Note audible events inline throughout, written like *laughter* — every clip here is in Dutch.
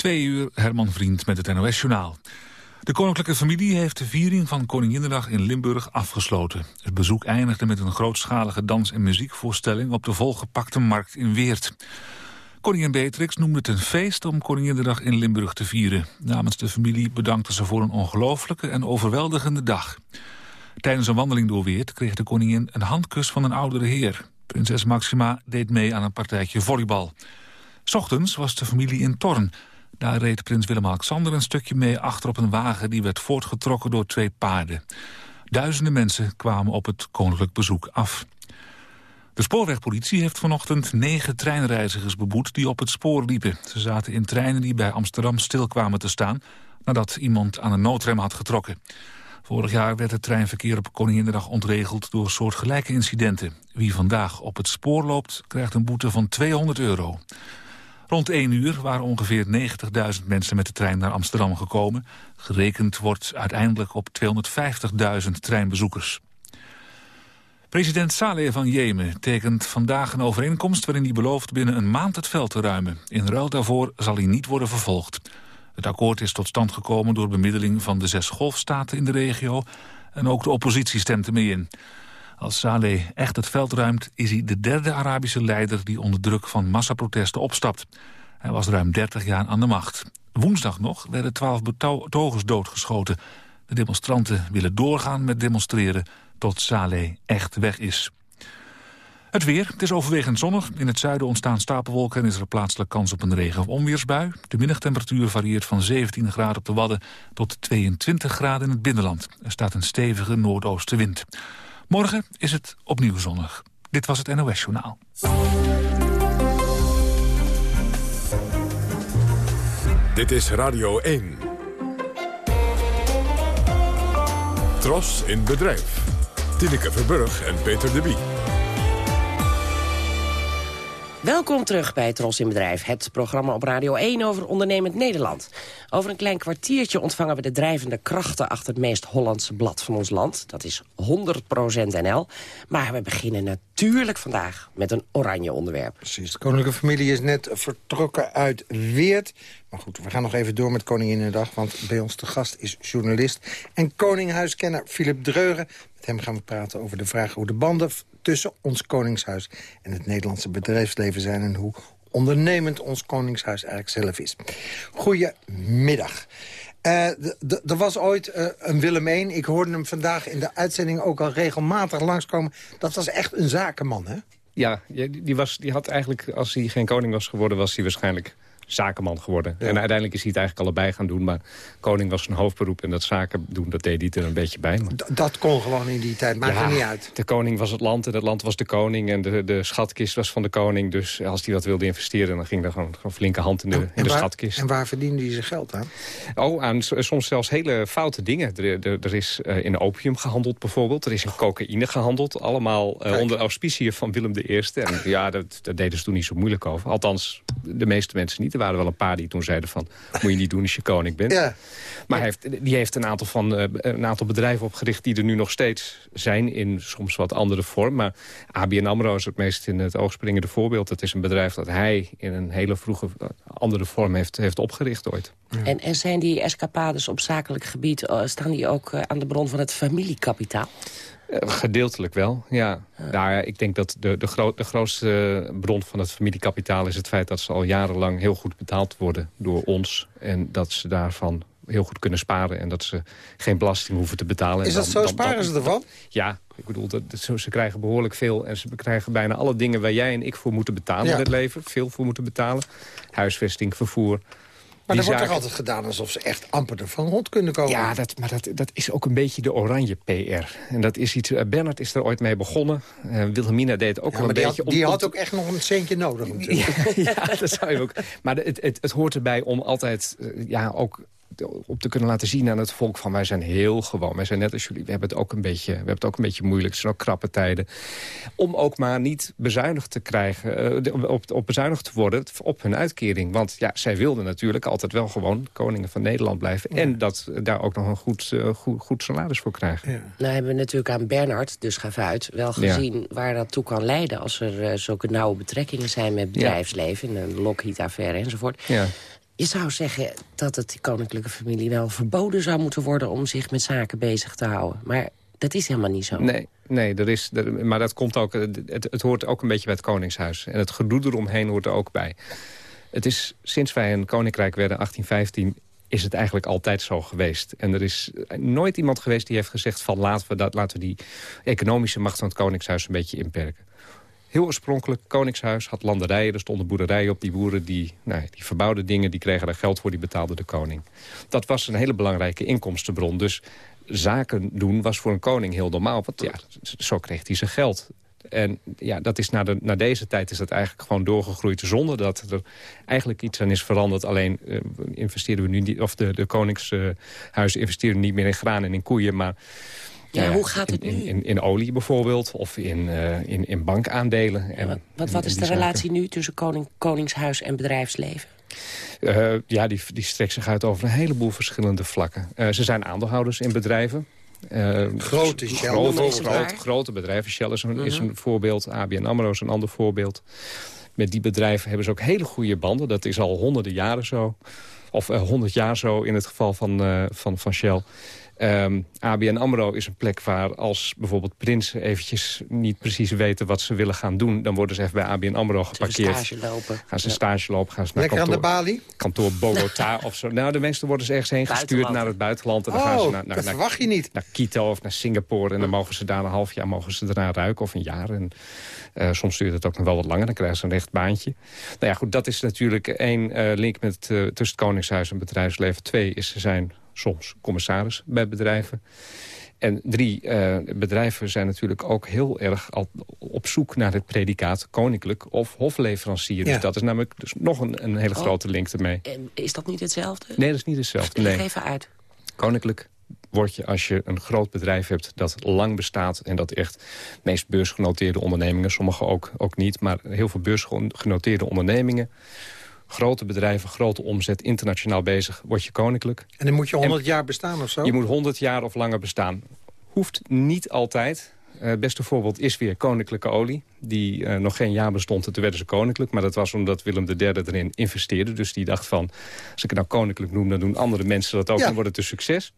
Twee uur, Herman Vriend met het NOS-journaal. De koninklijke familie heeft de viering van Koninginnedag in Limburg afgesloten. Het bezoek eindigde met een grootschalige dans- en muziekvoorstelling... op de volgepakte markt in Weert. Koningin Beatrix noemde het een feest om Koninginnedag in Limburg te vieren. Namens de familie bedankte ze voor een ongelooflijke en overweldigende dag. Tijdens een wandeling door Weert kreeg de koningin een handkus van een oudere heer. Prinses Maxima deed mee aan een partijtje volleybal. Ochtends was de familie in Torn. Daar reed prins Willem-Alexander een stukje mee achter op een wagen... die werd voortgetrokken door twee paarden. Duizenden mensen kwamen op het koninklijk bezoek af. De spoorwegpolitie heeft vanochtend negen treinreizigers beboet... die op het spoor liepen. Ze zaten in treinen die bij Amsterdam stil kwamen te staan... nadat iemand aan een noodrem had getrokken. Vorig jaar werd het treinverkeer op Koninginnedag ontregeld... door soortgelijke incidenten. Wie vandaag op het spoor loopt, krijgt een boete van 200 euro. Rond 1 uur waren ongeveer 90.000 mensen met de trein naar Amsterdam gekomen. Gerekend wordt uiteindelijk op 250.000 treinbezoekers. President Saleh van Jemen tekent vandaag een overeenkomst... waarin hij belooft binnen een maand het veld te ruimen. In ruil daarvoor zal hij niet worden vervolgd. Het akkoord is tot stand gekomen door bemiddeling van de zes golfstaten in de regio... en ook de oppositie stemt ermee in. Als Saleh echt het veld ruimt, is hij de derde Arabische leider... die onder druk van massaprotesten opstapt. Hij was ruim 30 jaar aan de macht. Woensdag nog werden twaalf betogers doodgeschoten. De demonstranten willen doorgaan met demonstreren tot Saleh echt weg is. Het weer. Het is overwegend zonnig. In het zuiden ontstaan stapelwolken en is er plaatselijk kans op een regen- of onweersbui. De middagtemperatuur varieert van 17 graden op de Wadden tot 22 graden in het binnenland. Er staat een stevige noordoostenwind. Morgen is het opnieuw zonnig. Dit was het NOS Journaal. Dit is Radio 1. Tros in bedrijf. Tineke Verburg en Peter de Bie. Welkom terug bij Tros in Bedrijf, het programma op Radio 1 over ondernemend Nederland. Over een klein kwartiertje ontvangen we de drijvende krachten achter het meest Hollandse blad van ons land. Dat is 100% NL. Maar we beginnen natuurlijk vandaag met een oranje onderwerp. Precies, de koninklijke familie is net vertrokken uit Weert. Maar goed, we gaan nog even door met Koninginnedag, want bij ons te gast is journalist en koninghuiskenner Philip Dreugen. Met hem gaan we praten over de vraag hoe de banden tussen ons koningshuis en het Nederlandse bedrijfsleven zijn... en hoe ondernemend ons koningshuis eigenlijk zelf is. Goedemiddag. Uh, er was ooit uh, een Willem I. Ik hoorde hem vandaag in de uitzending ook al regelmatig langskomen. Dat was echt een zakenman, hè? Ja, die, was, die had eigenlijk, als hij geen koning was geworden... was hij waarschijnlijk zakenman geworden. En uiteindelijk is hij het eigenlijk allebei gaan doen. Maar koning was zijn hoofdberoep en dat zaken doen, dat deed hij er een beetje bij. Maar... Dat kon gewoon in die tijd, maakt ja, er niet uit. De koning was het land en het land was de koning. En de, de schatkist was van de koning. Dus als hij wat wilde investeren, dan ging er gewoon, gewoon flinke hand in de, in de schatkist. En waar verdiende hij zijn geld aan? Oh, aan soms zelfs hele foute dingen. Er, er, er is uh, in opium gehandeld bijvoorbeeld. Er is in cocaïne gehandeld. Allemaal uh, onder auspiciën van Willem I. En ja, dat, dat deden ze toen niet zo moeilijk over. Althans, de meeste mensen niet waren wel een paar die toen zeiden van... moet je niet doen als je koning bent. Ja. Maar hij heeft, die heeft een aantal, van, uh, een aantal bedrijven opgericht... die er nu nog steeds zijn in soms wat andere vorm. Maar ABN AMRO is het meest in het oog springende voorbeeld. Het is een bedrijf dat hij in een hele vroege eh, andere vorm heeft, heeft opgericht ooit. En, en zijn die escapades op zakelijk gebied... Uh, staan die ook aan de bron van het familiekapitaal? Gedeeltelijk wel, ja. Nou ja, ik denk dat de, de, gro de grootste bron van het familiekapitaal is het feit dat ze al jarenlang heel goed betaald worden door ons. En dat ze daarvan heel goed kunnen sparen en dat ze geen belasting hoeven te betalen. Is dat zo? sparen ze ervan? Ja, ik bedoel, dat, ze krijgen behoorlijk veel. En ze krijgen bijna alle dingen waar jij en ik voor moeten betalen in het leven. Veel voor moeten betalen. Huisvesting, vervoer, maar er wordt toch altijd gedaan alsof ze echt amper ervan rond kunnen komen? Ja, dat, maar dat, dat is ook een beetje de oranje PR. En dat is iets... Uh, Bernard is er ooit mee begonnen. Uh, Wilhelmina deed ook wel een beetje... Had, die had ook echt nog een centje nodig natuurlijk. ja, *laughs* ja, dat zou je ook... Maar het, het, het hoort erbij om altijd uh, ja, ook op te kunnen laten zien aan het volk van wij zijn heel gewoon. Wij zijn net als jullie, we hebben het ook een beetje, we hebben het ook een beetje moeilijk. Het zijn ook krappe tijden. Om ook maar niet bezuinigd te krijgen, uh, op, op bezuinigd te worden op hun uitkering. Want ja, zij wilden natuurlijk altijd wel gewoon koningen van Nederland blijven. En dat daar ook nog een goed, uh, goed, goed, salaris voor krijgen. Ja. Nou hebben we natuurlijk aan Bernard, dus uit, wel gezien ja. waar dat toe kan leiden. Als er uh, zulke nauwe betrekkingen zijn met bedrijfsleven. Ja. En een Lockheed-affaire enzovoort. Je zou zeggen dat het die koninklijke familie wel verboden zou moeten worden... om zich met zaken bezig te houden. Maar dat is helemaal niet zo. Nee, nee er is, maar dat komt ook, het, het hoort ook een beetje bij het Koningshuis. En het gedoe eromheen hoort er ook bij. Het is sinds wij een koninkrijk werden, 1815 is het eigenlijk altijd zo geweest. En er is nooit iemand geweest die heeft gezegd... van laten we, dat, laten we die economische macht van het Koningshuis een beetje inperken. Heel oorspronkelijk, Koningshuis had landerijen, er stonden boerderijen op. Die boeren die, nou, die verbouwden dingen, die kregen daar geld voor, die betaalde de koning. Dat was een hele belangrijke inkomstenbron. Dus zaken doen was voor een koning heel normaal. Want ja, zo kreeg hij zijn geld. En ja, dat is na, de, na deze tijd is dat eigenlijk gewoon doorgegroeid... zonder dat er eigenlijk iets aan is veranderd. Alleen uh, investeren we nu niet, of de, de investeren niet meer in graan en in koeien... maar ja, hoe gaat het nu? In, in, in, olie bijvoorbeeld, of in, uh, in, in bankaandelen. En, wat, wat is de relatie nu tussen koning, koningshuis en bedrijfsleven? Uh, ja, die, die strekt zich uit over een heleboel verschillende vlakken. Uh, ze zijn aandeelhouders in bedrijven. Uh, grote Shell. Grote, grote, grote bedrijven. Shell is een, is mhm. een voorbeeld. ABN AMRO is een ander voorbeeld. Met die bedrijven hebben ze ook hele goede banden. Dat is al honderden jaren zo. Of honderd jaar zo in het geval van, van, van Shell. Um, ehm, ABN AMRO is een plek waar als bijvoorbeeld prinsen eventjes niet precies weten wat ze willen gaan doen... dan worden ze even bij ABN AMRO geparkeerd. Gaan ze stage lopen. Gaan ze stage lopen, gaan ze naar Lekker kantoor, aan de balie? kantoor Bogota *laughs* of zo. Nou, de meesten worden ze ergens heen gestuurd naar het buitenland. En dan gaan ze oh, naar, naar, dat verwacht je niet. Naar Quito of naar Singapore. En dan mogen ze daar een half jaar mogen ze eraan ruiken of een jaar. En uh, soms duurt het ook nog wel wat langer. Dan krijgen ze een recht baantje. Nou ja, goed, dat is natuurlijk één uh, link met, uh, tussen het Koningshuis en het bedrijfsleven. Twee is ze zijn soms commissaris bij bedrijven. En drie, uh, bedrijven zijn natuurlijk ook heel erg al op zoek naar het predicaat koninklijk of hofleverancier. Dus dat is namelijk dus nog een, een hele oh. grote link ermee. Is dat niet hetzelfde? Nee, dat is niet hetzelfde. Nee. even uit. Koninklijk word je als je een groot bedrijf hebt dat lang bestaat... en dat echt meest beursgenoteerde ondernemingen, sommige ook, ook niet... maar heel veel beursgenoteerde ondernemingen grote bedrijven, grote omzet, internationaal bezig, word je koninklijk. En dan moet je 100 jaar bestaan of zo? Je moet 100 jaar of langer bestaan. Hoeft niet altijd. Uh, het beste voorbeeld is weer koninklijke olie. Die uh, nog geen jaar bestond en toen werden ze koninklijk. Maar dat was omdat Willem III erin investeerde. Dus die dacht van, als ik het nou koninklijk noem... dan doen andere mensen dat ook ja. en wordt het een succes.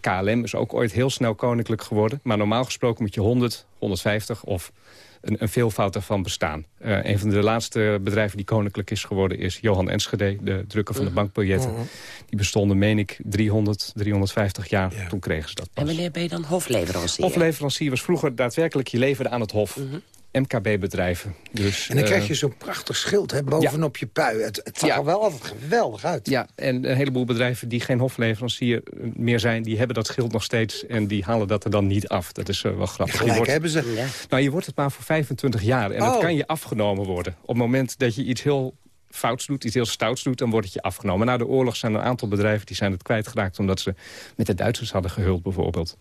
KLM is ook ooit heel snel koninklijk geworden. Maar normaal gesproken moet je 100, 150 of een, een veelvoud ervan bestaan. Uh, een van de laatste bedrijven die koninklijk is geworden is Johan Enschede, de drukker van de mhm. bankbiljetten. Mhm. Die bestonden, meen ik, 300, 350 jaar. Toen kregen ze dat pas. En wanneer ben je dan hofleverancier? Hofleverancier was vroeger daadwerkelijk, je leverde aan het hof. Mhm. MKB-bedrijven. Dus, en dan krijg je eh, zo'n prachtig schild hè, bovenop je pui. Het, het zag er wel altijd geweldig uit. Ja, en een heleboel bedrijven die geen hofleverancier meer zijn... die hebben dat schild nog steeds en die halen dat er dan niet af. Dat is uh, wel grappig. Gelijk wordt, hebben ze. Ja. Nou, je wordt het maar voor 25 jaar. En oh. dat kan je afgenomen worden. Op het moment dat je iets heel fouts doet, iets heel stouts doet, dan wordt het je afgenomen. Na de oorlog zijn er een aantal bedrijven die zijn het kwijtgeraakt... omdat ze met de Duitsers hadden gehuld bijvoorbeeld.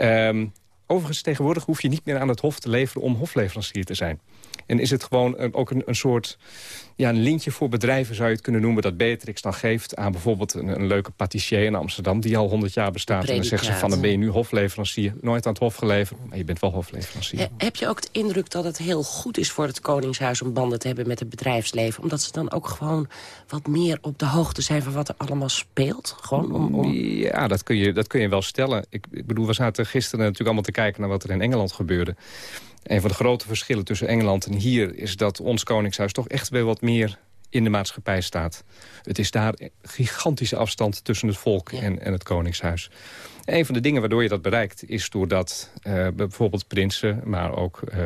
Um, Overigens, tegenwoordig hoef je niet meer aan het hof te leveren om hofleverancier te zijn. En is het gewoon ook een, een soort ja, een lintje voor bedrijven zou je het kunnen noemen... dat Beatrix dan geeft aan bijvoorbeeld een, een leuke patissier in Amsterdam... die al 100 jaar bestaat. En dan zeggen ze van, dan ben je nu hofleverancier. Nooit aan het hof geleverd, maar je bent wel hofleverancier. heb je ook de indruk dat het heel goed is voor het Koningshuis... om banden te hebben met het bedrijfsleven? Omdat ze dan ook gewoon wat meer op de hoogte zijn... van wat er allemaal speelt? Gewoon om, om... Ja, dat kun, je, dat kun je wel stellen. Ik, ik bedoel, we zaten gisteren natuurlijk allemaal te kijken... naar wat er in Engeland gebeurde. Een van de grote verschillen tussen Engeland en hier... is dat ons Koningshuis toch echt weer wat meer in de maatschappij staat. Het is daar gigantische afstand tussen het volk en, en het Koningshuis. Een van de dingen waardoor je dat bereikt is doordat uh, bijvoorbeeld prinsen... maar ook uh,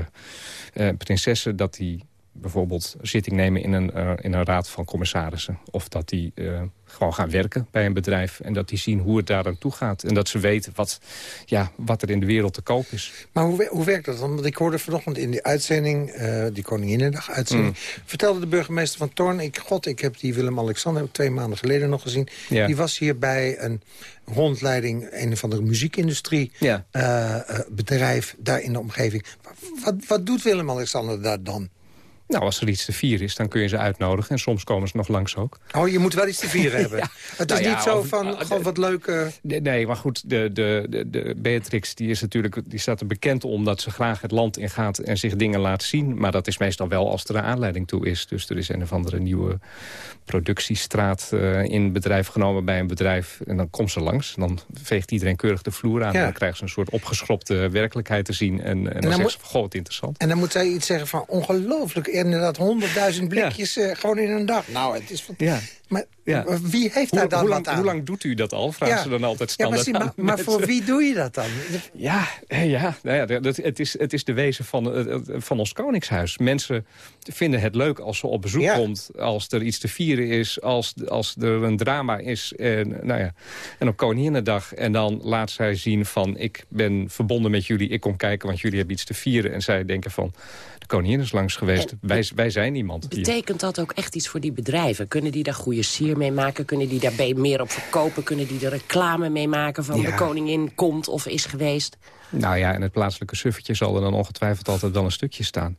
uh, prinsessen, dat die bijvoorbeeld zitting nemen in een, in een raad van commissarissen. Of dat die gewoon gaan werken bij een bedrijf. En dat die zien hoe het daar aan toe gaat. En dat ze weten wat, ja, wat er in de wereld te koop is. Maar hoe, hoe werkt dat dan? Want ik hoorde vanochtend in die uitzending, uh, die Koninginnedag-uitzending... Mm. vertelde de burgemeester van Toorn... Ik, God, ik heb die Willem-Alexander twee maanden geleden nog gezien. Ja. Die was hier bij een rondleiding, een van de muziekindustrie... Ja. Bedrijf daar in de omgeving. Wat, wat doet Willem-Alexander daar dan? Nou, als er iets te vieren is, dan kun je ze uitnodigen. En soms komen ze nog langs ook. Oh, je moet wel iets te vieren *laughs* hebben. Het is Nou ja, niet zo of- van, uh, gewoon wat leuke... Nee, nee, maar goed, de, de, de, de Beatrix die is natuurlijk, die staat er bekend om dat ze graag het land ingaat en zich dingen laat zien. Maar dat is meestal wel als er een aanleiding toe is. Dus er is een of andere nieuwe productiestraat eh, in bedrijf genomen bij een bedrijf. En dan komt ze langs. En dan veegt iedereen keurig de vloer aan. Ja. En dan krijgt ze een soort opgeschropte werkelijkheid te zien. En, en dan, dan zegt ze goh, wat interessant. En dan moet zij iets zeggen van ongelooflijk. Inderdaad, honderdduizend blikjes eh, gewoon in een dag. Nou, het is... Van... Ja. Maar Ja. wie heeft daar Hoe, dan hoe, wat lang, aan? hoe lang doet u dat al? Vragen ze dan altijd ja, standaard precies, maar, maar voor wie doe je dat dan? Ja, eh, ja, nou ja dat, het, is, het is de wezen van, eh, van ons koningshuis. Mensen vinden het leuk als ze op bezoek Ja. komt. Als er iets te vieren is. Als, als er een drama is. En, nou ja, en op Koninginnedag. En dan laat zij zien van... ik ben verbonden met jullie. Ik kom kijken, want jullie hebben iets te vieren. En zij denken van... de koningin is langs geweest. En- wij, wij zijn iemand. hier. Betekent dat ook echt iets voor die bedrijven? Kunnen die daar goede sier mee maken? Kunnen die daar meer op verkopen? Kunnen die er reclame mee maken van Ja. de koningin komt of is geweest? Nou ja, en het plaatselijke suffertje zal er dan ongetwijfeld altijd wel een stukje staan.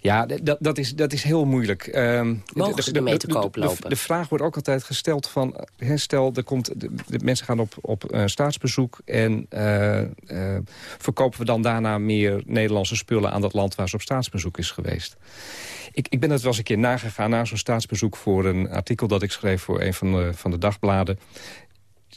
Ja, dat, dat, is, dat is heel moeilijk. Ehm, Mogen ze ermee te koop de- lopen? De, vraag wordt ook altijd gesteld van... stel, er komt, de, de mensen gaan op, op eh, staatsbezoek... en eh, eh, verkopen we dan daarna meer Nederlandse spullen... aan dat land waar ze op staatsbezoek is geweest. Ik, ik ben het wel eens een keer nagegaan na zo'n staatsbezoek... voor een artikel dat ik schreef voor een van de, van de dagbladen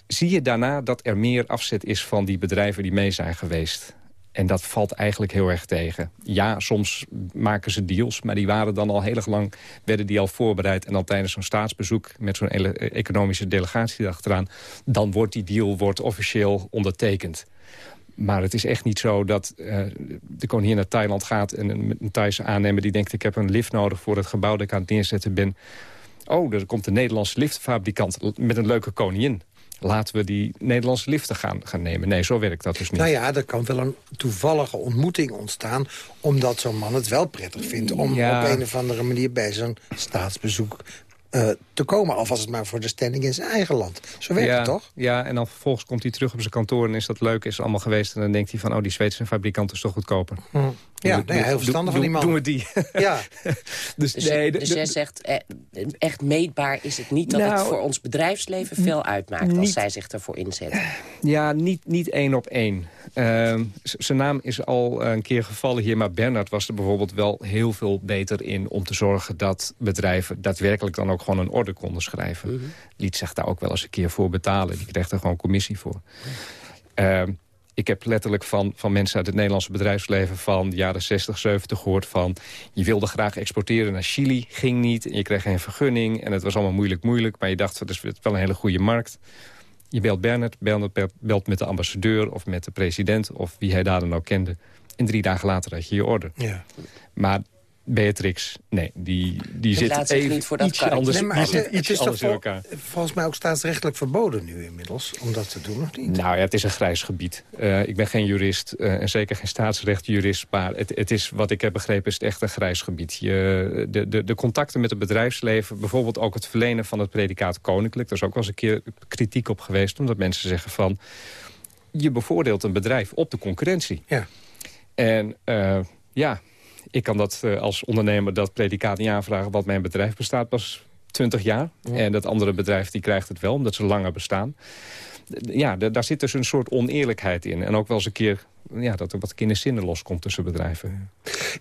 zie je daarna dat er meer afzet is van die bedrijven die mee zijn geweest. En dat valt eigenlijk heel erg tegen. Ja, soms maken ze deals, maar die waren dan al heel erg lang... werden die al voorbereid en dan tijdens zo'n staatsbezoek... met zo'n economische delegatie erachteraan... dan wordt die deal wordt officieel ondertekend. Maar het is echt niet zo dat eh, de koningin naar Thailand gaat... en een, een Thaise aannemer die denkt... ik heb een lift nodig voor het gebouw dat ik aan het neerzetten ben. Oh, er komt een Nederlandse liftfabrikant met een leuke koningin. Laten we die Nederlandse liften gaan, gaan nemen. Nee, zo werkt dat dus niet. Nou ja, er kan wel een toevallige ontmoeting ontstaan... omdat zo'n man het wel prettig vindt... om Ja. op een of andere manier bij zo'n staatsbezoek eh, te komen. Al was het maar voor de standing in zijn eigen land. Zo werkt ja, het toch? Ja, en dan vervolgens komt hij terug op zijn kantoor... en is dat leuk, is allemaal geweest. En dan denkt hij van, oh, die Zweedse fabrikant is toch goedkoper. Hm. Ja, Doe- nee, heel doe- verstandig van die man. Doen we die. Ja, *laughs* dus Dus, nee, dus jij zegt, eh, echt meetbaar is het niet... dat het Nou, voor ons bedrijfsleven veel uitmaakt... als zij zich ervoor inzetten. Ja, niet, niet één op één. Ehm, zijn naam is al een keer gevallen hier, maar Bernard was er bijvoorbeeld wel heel veel beter in om te zorgen dat bedrijven daadwerkelijk dan ook gewoon een orde konden schrijven. Liet zich daar ook wel eens een keer voor betalen. Die kreeg er gewoon commissie voor. Ehm, ik heb letterlijk van, van mensen uit het Nederlandse bedrijfsleven... van de jaren 60, 70 gehoord van... je wilde graag exporteren naar Chili, ging niet... en je kreeg geen vergunning en het was allemaal moeilijk, moeilijk... maar je dacht, dat is wel een hele goede markt. Je belt Bernard, Bernard belt- met de ambassadeur... of met de president, of wie hij daar dan ook kende. En drie dagen later had je je orde. ja. Maar Beatrix, nee, die, die laat zit even niet voor dat ietsje anders, Nee, maar die het, zit in elkaar. volgens mij ook staatsrechtelijk verboden nu inmiddels... om dat te doen, of niet? Nou ja, het is een grijs gebied. Eh, ik ben geen jurist eh, en zeker geen staatsrechtjurist. Maar het, het is, wat ik heb begrepen, is het echt een grijs gebied. Je, de, de, de contacten met het bedrijfsleven, bijvoorbeeld ook het verlenen van het predicaat koninklijk. Daar is ook wel eens een keer kritiek op geweest. Omdat mensen zeggen van, je bevoordeelt een bedrijf op de concurrentie. Ja. En eh, ja, ik kan dat eh, als ondernemer dat predicaat niet aanvragen... want mijn bedrijf bestaat pas 20 jaar. En dat andere bedrijf die krijgt het wel, omdat ze langer bestaan. Ja, daar zit dus een soort oneerlijkheid in. En ook wel eens een keer ja, dat er wat kinderzinnen loskomt tussen bedrijven.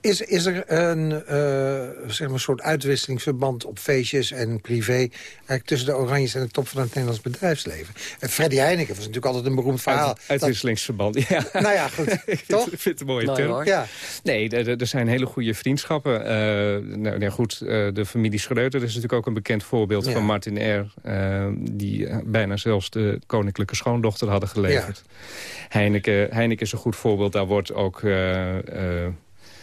Is, is er een eh, zeg maar soort uitwisselingsverband op feestjes en privé... eigenlijk tussen de Oranjes en de top van het Nederlands bedrijfsleven? En Freddy Heineken was natuurlijk altijd een beroemd verhaal. Uit, uitwisselingsverband, ja. Nou ja, goed. *laughs* ik toch? vind, ik vind het een mooie term. hoor. Ja. Nee, er- zijn hele goede vriendschappen. Eh, nou, nou goed, eh, de familie Schreuter is natuurlijk ook een bekend voorbeeld Ja. van Martin R. eh, die eh, bijna zelfs de koninklijke schoondochter hadden geleverd. Heineken, Heineken is een goed voorbeeld. Daar wordt ook eh, eh,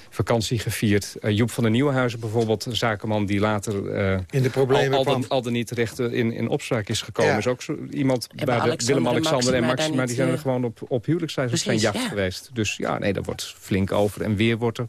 vakantie gevierd. Eh, Joep van der Nieuwenhuizen bijvoorbeeld, een zakenman die later... eh, In de problemen al, al, kwam. dan, al dan niet terecht in, in opspraak is gekomen. Ja. Is ook zo, iemand waar de- Alexander en Willem-Alexander en Maxima die zijn er gewoon op, op huwelijksreis op zijn jacht ja. geweest. Dus ja, nee, daar wordt flink over. En weer wordt er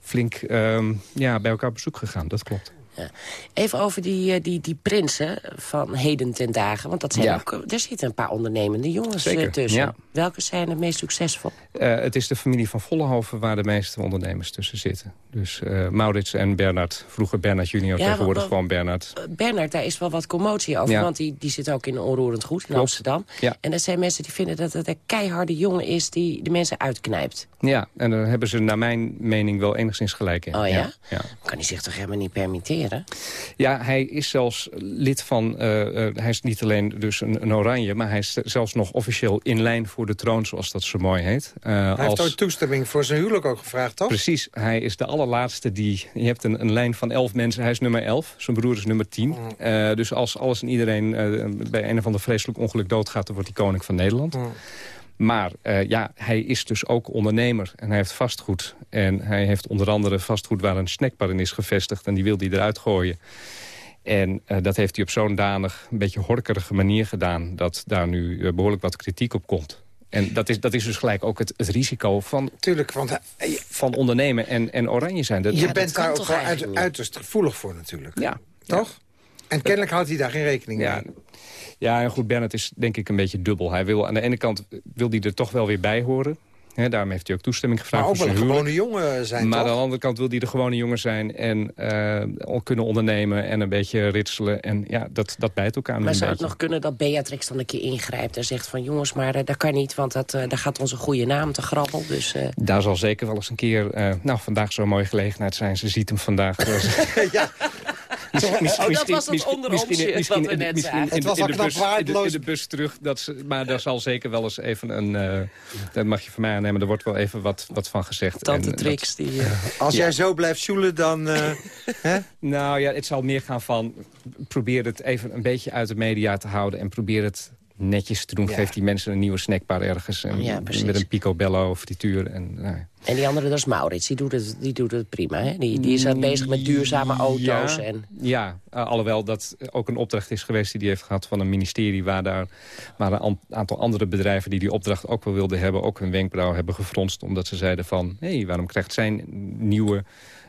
flink ehm, ja, bij elkaar op bezoek gegaan. Dat klopt. Ja. Even over die, die, die prinsen van heden ten dagen. Want dat zijn Ja. ook, er zitten een paar ondernemende jongens Zeker, eh, tussen. ja. Welke zijn het meest succesvol? Eh, het is de familie van Vollenhoven waar de meeste ondernemers tussen zitten. Dus eh, Maurits en Bernard, vroeger Bernard junior, tegenwoordig gewoon Bernard. Eh, Bernard, daar is wel wat commotie over. Want die, die zit ook in Onroerend Goed in Klopt. Amsterdam. En dat zijn mensen die vinden dat het een keiharde jongen is... die de mensen uitknijpt. Ja, en daar hebben ze naar mijn mening wel enigszins gelijk in. Oh ja? ja. Kan hij zich toch helemaal niet permitteren? Ja, hij is zelfs lid van... eh, eh, hij is niet alleen dus een, een oranje... maar hij is zelfs nog officieel in lijn voor de troon, zoals dat zo mooi heet. Eh, Hij als, heeft ooit toestemming voor zijn huwelijk ook gevraagd, toch? Precies, hij is de allerlaatste die... Je hebt een, een lijn van elf mensen, hij is nummer elf. Zijn broer is nummer tien. Eh, dus als alles en iedereen eh, bij een of ander vreselijk ongeluk doodgaat... dan wordt hij koning van Nederland. Maar eh, ja, hij is dus ook ondernemer en hij heeft vastgoed. En hij heeft onder andere vastgoed waar een snackbar in is gevestigd... en die wil hij eruit gooien. En eh, dat heeft hij op zo'n danig, een beetje horkerige manier gedaan... dat daar nu eh, behoorlijk wat kritiek op komt. En dat is, dat is dus gelijk ook het, het risico van, Tuurlijk, want hij- van ondernemen en, en oranje zijn. Dat, je bent daar ook toch wel uiterst gevoelig voor natuurlijk. ja, Toch? En kennelijk houdt hij daar geen rekening Ja, mee. ja, en goed, Bernard is denk ik een beetje dubbel. Hij wil, aan de ene kant wil hij er toch wel weer bij horen. Hè, daarom heeft hij ook toestemming gevraagd Maar ook voor wel zijn een gewone jongen zijn, Maar toch? aan de andere kant wil hij de gewone jongen zijn... en eh, kunnen ondernemen en een beetje ritselen. En ja, dat, dat bijt elkaar nu Maar zou het nog kunnen dat Beatrix dan een keer ingrijpt... en zegt van jongens, maar eh, dat kan niet... want dat, eh, daar gaat onze goede naam te grabbel. Dus eh, Daar zal zeker wel eens een keer... eh, nou, vandaag zo'n mooie gelegenheid zijn. Ze ziet hem vandaag. *laughs* *laughs* ja, Oh, dat was het onder onsje wat we net zagen. Het was al knap in, de, bus terug. Dat ze, maar daar zal zeker wel eens even een... eh, dat mag je van mij aannemen. Er wordt wel even wat, wat van gezegd. tante En, Trix, die... eh, als Ja. jij zo blijft zoelen, dan... eh, *laughs* hè? Nou ja, het zal meer gaan van... probeer het even een beetje uit de media te houden... en probeer het netjes te doen. Ja. Geef die mensen een nieuwe snackbar ergens. En Ja, precies. met een picobello frituur. En, nou, ja. En die andere, dat is Maurits. Die doet het, die doet het prima. Hè? Die, die is bezig met duurzame auto's. Ja, En, ja uh, alhoewel dat ook een opdracht is geweest die hij heeft gehad van een ministerie... waar daar waar een an- aantal andere bedrijven die die opdracht ook wel wilden hebben... ook hun wenkbrauw hebben gefronst omdat ze zeiden van... hé, hey, waarom krijgt zijn nieuwe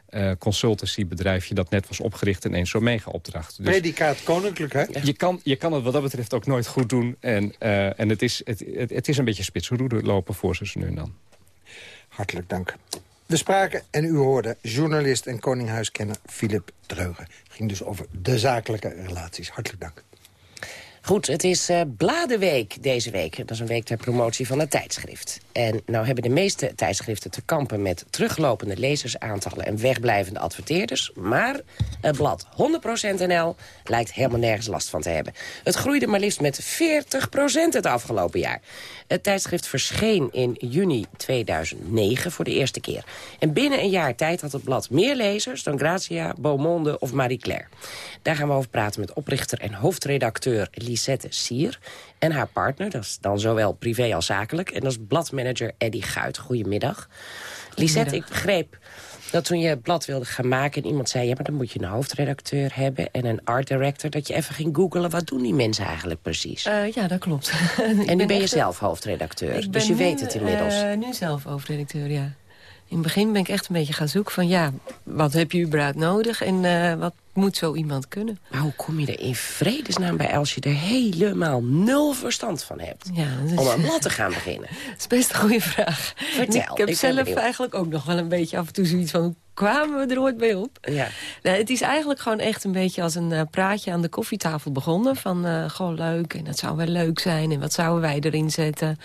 uh, consultancybedrijfje dat net was opgericht... ineens zo'n mega-opdracht. Dus Predicaat koninklijk, hè? Je kan, je kan het wat dat betreft ook nooit goed doen. En, uh, en het, is, het, het, het is een beetje spitsroede lopen voor ze nu en dan. Hartelijk dank. We spraken en u hoorde journalist en koninghuiskenner Philip Dreugen. ging dus over de zakelijke relaties. Hartelijk dank. Goed, het is uh, Bladenweek deze week. Dat is een week ter promotie van het tijdschrift. En nou hebben de meeste tijdschriften te kampen met teruglopende lezersaantallen en wegblijvende adverteerders. Maar het blad 100% NL lijkt helemaal nergens last van te hebben. Het groeide maar liefst met 40% het afgelopen jaar. Het tijdschrift verscheen in juni 2009 voor de eerste keer. En binnen een jaar tijd had het blad meer lezers dan Grazia, Beaumonde of Marie Claire. Daar gaan we over praten met oprichter en hoofdredacteur Lisette Sier. En haar partner, dat is dan zowel privé als zakelijk. En dat is bladmanager Eddy Guit. Goedemiddag. Lisette, ik begreep dat toen je het blad wilde gaan maken... en iemand zei, ja, maar dan moet je een hoofdredacteur hebben... en een art director, dat je even ging googelen... wat doen die mensen eigenlijk precies? Uh, ja, dat klopt. *laughs* en nu ben je zelf hoofdredacteur, dus je nu, weet het inmiddels. Uh, nu zelf hoofdredacteur, ja. In het begin ben ik echt een beetje gaan zoeken van... ja, wat heb je überhaupt nodig en uh, wat moet zo iemand kunnen? Maar hoe kom je er in vredesnaam bij als je er helemaal nul verstand van hebt? Ja. Om een blad te gaan beginnen. *laughs* Dat is best een goede vraag. Vertel. Ik heb ik zelf eigenlijk ook nog wel een beetje af en toe zoiets van... kwamen we er ooit bij op? Ja. Nou, het is eigenlijk gewoon echt een beetje als een uh, praatje aan de koffietafel begonnen. Van, uh, gewoon leuk, en dat zou wel leuk zijn. En wat zouden wij erin zetten?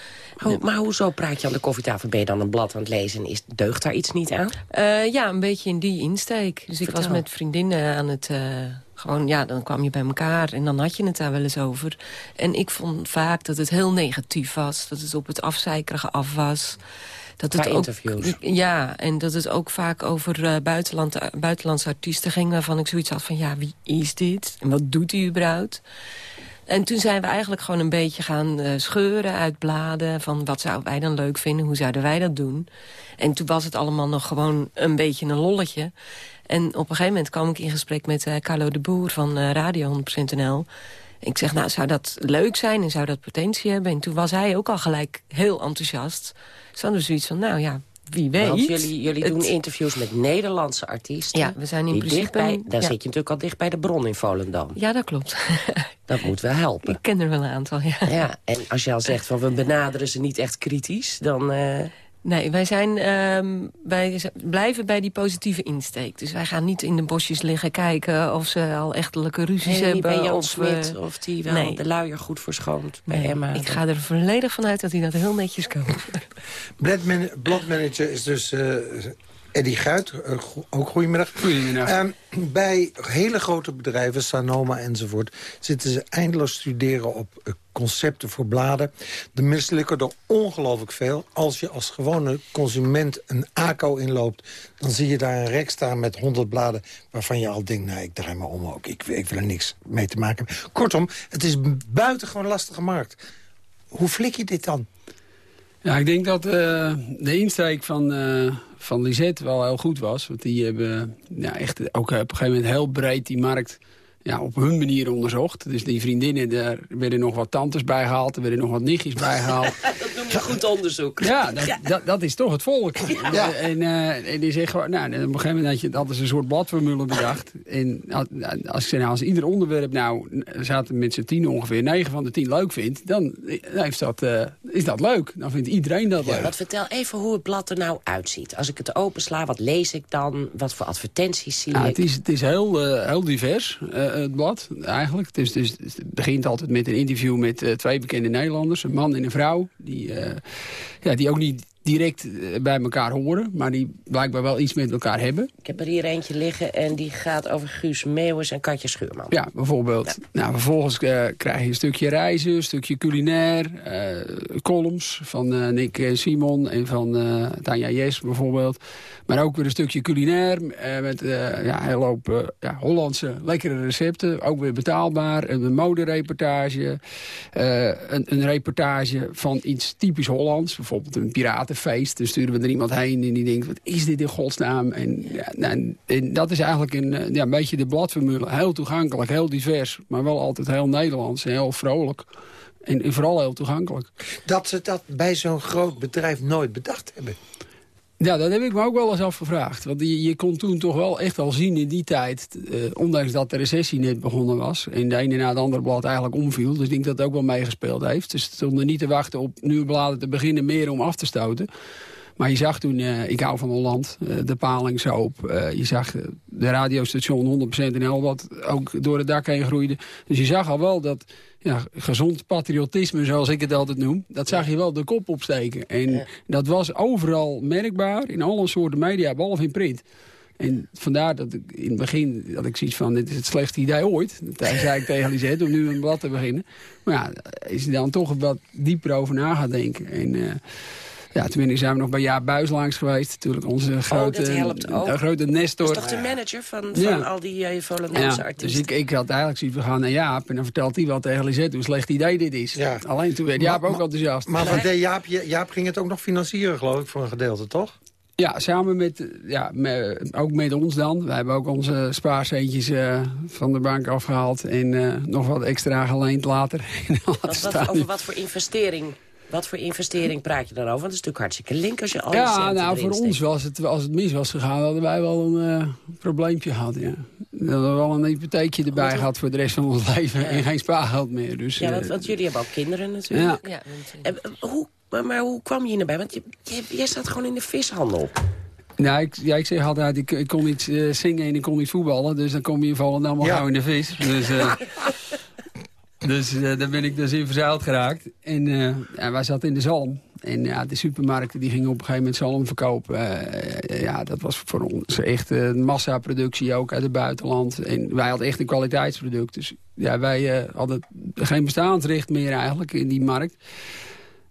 Maar hoezo praat je aan de koffietafel? Ben je dan een blad aan het lezen? Is, deugt daar iets niet aan? Uh, ja, een beetje in die insteek. Dus Vertel. ik was met vriendinnen aan het... Uh, gewoon, ja, dan kwam je bij elkaar en dan had je het daar wel eens over. En ik vond vaak dat het heel negatief was. Dat het op het afzeikerige af was. Dat het Qua ook, interviews. Ja, en dat het ook vaak over uh, buitenland, buitenlandse artiesten ging... waarvan ik zoiets had van, ja, wie is dit? En wat doet hij überhaupt? En toen zijn we eigenlijk gewoon een beetje gaan uh, scheuren uit bladen... van wat zouden wij dan leuk vinden, hoe zouden wij dat doen? En toen was het allemaal nog gewoon een beetje een lolletje. En op een gegeven moment kwam ik in gesprek met uh, Carlo de Boer van uh, Radio 100.nl. Ik zeg, nou, zou dat leuk zijn en zou dat potentie hebben? En toen was hij ook al gelijk heel enthousiast. Dus dan dus zoiets van, nou ja, wie weet. Want jullie, jullie Het- doen interviews met Nederlandse artiesten. Ja, we zijn in principe- dichtbij- Daar ja. zit je natuurlijk al dicht bij de bron in Volendam. Ja, dat klopt. *laughs* Dat moet wel helpen. Ik ken er wel een aantal, ja. Ja, en als je al zegt van we benaderen ze niet echt kritisch, dan... eh, Nee, wij, zijn, ehm, wij blijven bij die positieve insteek. Dus wij gaan niet in de bosjes liggen kijken of ze al echtelijke ruzies nee, hebben. bij Jan of, Smit, eh, of die wel nee. de luier goed verschoont bij nee, Emma. ik ga er volledig vanuit dat hij dat heel netjes kan. *laughs* Bladman- Bladmanager is dus eh Eddie Guit. Eh, ook goedemiddag. Goedemiddag. Ehm, bij hele grote bedrijven, Sanoma enzovoort... zitten ze eindeloos studeren op eh, concepten voor bladen. De mislukken er ongelooflijk veel. Als je als gewone consument een ACO inloopt... dan zie je daar een rek staan met 100 bladen... waarvan je al denkt, nou, ik draai me om ook. Ik, ik wil er niks mee te maken hebben. Kortom, het is een buitengewoon lastige markt. Hoe flik je dit dan? Ja, ik denk dat eh, de insteek van, van Lisette wel heel goed was. Want die hebben ja, echt ook op een gegeven moment heel breed die markt ja, op hun manier onderzocht. Dus die vriendinnen, daar werden nog wat tantes bij gehaald. Er werden nog wat nichtjes bij gehaald. *laughs* Dat noem je goed onderzoek. Ja, *laughs* dat, Dat, dat is toch het volk. En, eh, en die zeggen gewoon, nou, op een gegeven moment had je dat is een soort bladformule bedacht. En als, als, ik zeg, nou, als ieder onderwerp nou zaten met z'n tien ongeveer negen van de tien leuk vindt, dan heeft dat, eh, is dat leuk. Dan vindt iedereen dat leuk. Wat vertel even hoe het blad er nou uitziet. Als ik het opensla, wat lees ik dan? Wat voor advertenties zie Ja, ik? het is, het is heel, eh, heel divers, eh, het blad, eigenlijk. Het, is, dus, het begint altijd met een interview met eh, twee bekende Nederlanders. Een man en een vrouw. Die, eh, ja, die ook niet direct eh, bij elkaar horen. Maar die blijkbaar wel iets met elkaar hebben. Ik heb er hier eentje liggen en die gaat over Guus Meeuwis en Katja Schuurman. Ja, bijvoorbeeld. Nou, vervolgens eh, krijg je een stukje reizen, een stukje culinair. eh, columns van eh, Nick Simon en van Tanja Jes bijvoorbeeld. Maar ook weer een stukje culinair met ja, een hele hoop ja, Hollandse lekkere recepten. Ook weer betaalbaar. Een modereportage. een, een reportage van iets typisch Hollands. Bijvoorbeeld een piratenfeest. Dan sturen we er iemand heen en die denkt, wat is dit in godsnaam? En, nou, en dat is eigenlijk een, eh, ja, beetje de bladformule. Heel toegankelijk, heel divers. Maar wel altijd heel Nederlands en heel vrolijk. En vooral heel toegankelijk. Dat ze dat bij zo'n groot bedrijf nooit bedacht hebben. Ja, dat heb ik me ook wel eens afgevraagd. Want je, je kon toen toch wel echt al zien in die tijd... Eh, ondanks dat de recessie net begonnen was... en de ene na het andere blad eigenlijk omviel... dus ik denk dat dat ook wel meegespeeld heeft. Dus stonden niet te wachten op nieuwe bladen te beginnen... meer om af te stoten. Maar je zag toen, eh, ik hou van Holland, eh, de palingsoop. eh je zag de radiostation 100% NL, wat ook door het dak heen groeide. Dus je zag al wel dat ja, gezond patriotisme, zoals ik het altijd noem... dat zag je wel de kop opsteken. En dat was overal merkbaar, in alle soorten media, behalve in print. En vandaar dat ik in het begin dat ik zoiets van... dit is het slechtste idee ooit. Dat zei ik tegen Lisette om nu een blad te beginnen. Maar ja, is er dan toch wat dieper over na gaan denken. En... eh, ja, tenminste zijn we nog bij Jaap Buis langs geweest. Natuurlijk onze grote, Oh, dat helpt ook. grote Nestor. Dat is toch de manager van, van Ja. al die uh, Volendamse Ja, artiesten? dus ik, ik had eigenlijk zoiets van gaan naar Jaap. En dan vertelt hij wel tegen Lisette hoe een slecht idee dit is. Ja. Alleen toen werd Jaap Maar- ook maar- enthousiast. Maar wat deed Jaap? Ja- Jaap ging het ook nog financieren, geloof ik, voor een gedeelte, toch? Ja, samen met, ja, met, ook met ons dan. We hebben ook onze spaarcentjes eh, van de bank afgehaald. En eh, nog wat extra geleend later. *laughs* Wat, wat, over wat voor investering... Wat voor investering praat je dan over? Want het is natuurlijk hartstikke link als je al je Ja, nou, voor steekt. ons was het, als het mis was gegaan, hadden wij wel een eh, probleempje gehad. Ja. We hadden wel een hypotheekje erbij gehad voor de rest van ons *laughs* leven en geen spaargeld meer. Dus, Ja, eh, want, want jullie hebben ook kinderen natuurlijk. Ja. Ja, eh, hoe, maar, maar hoe kwam je hier naar bij? Want je, je- jij staat gewoon in de vishandel. Nou, ik, ja, ik zeg altijd, ik, ik kon niet zingen en ik kon niet voetballen. Dus dan kom je in Volendam al Ja. gauw in de vis. Dus, eh, *laughs* dus eh, daar ben ik dus in verzeild geraakt. En eh, ja, wij zaten in de zalm. En ja, de supermarkten die gingen op een gegeven moment zalm verkopen. Eh, ja, dat was voor ons echt een massaproductie ook uit het buitenland. En wij hadden echt een kwaliteitsproduct. Dus ja, wij hadden geen bestaansrecht meer eigenlijk in die markt.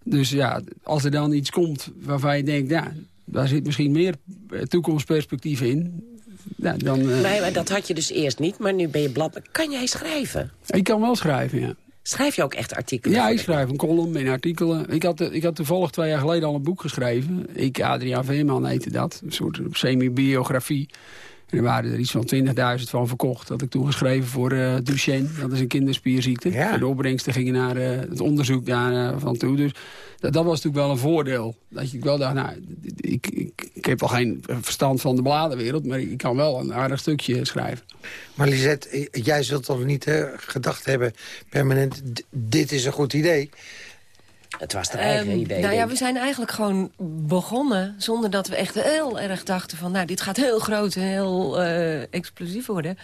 Dus ja, als er dan iets komt waarvan je denkt... ja, daar zit misschien meer toekomstperspectief in... Ja, dan, eh, Nee, maar dat had je dus eerst niet, maar nu ben je blad. Kan jij schrijven? Ik kan wel schrijven, ja. Schrijf je ook echt artikelen? Ja, ik schrijf een column en artikelen. Ik had, ik had toevallig twee jaar geleden al een boek geschreven. Ik, Adriaan Veerman heette dat. Een soort semi-biografie. En er waren er iets van 20.000 van verkocht. Dat ik toen geschreven voor uh, Duchenne. Dat is een kinderspierziekte. Ja. de opbrengsten gingen naar uh, het onderzoek daar uh, van toe. Dus dat, dat, was natuurlijk wel een voordeel. Dat je wel dacht, nou, ik, ik, ik heb wel geen verstand van de bladenwereld... maar ik kan wel een aardig stukje schrijven. Maar Lisette, jij zult toch niet gedacht hebben... permanent, dit is een goed idee... Het was de eigen um, idee. Nou ja, we zijn eigenlijk gewoon begonnen... zonder dat we echt heel erg dachten van... nou, dit gaat heel groot en heel uh, explosief worden.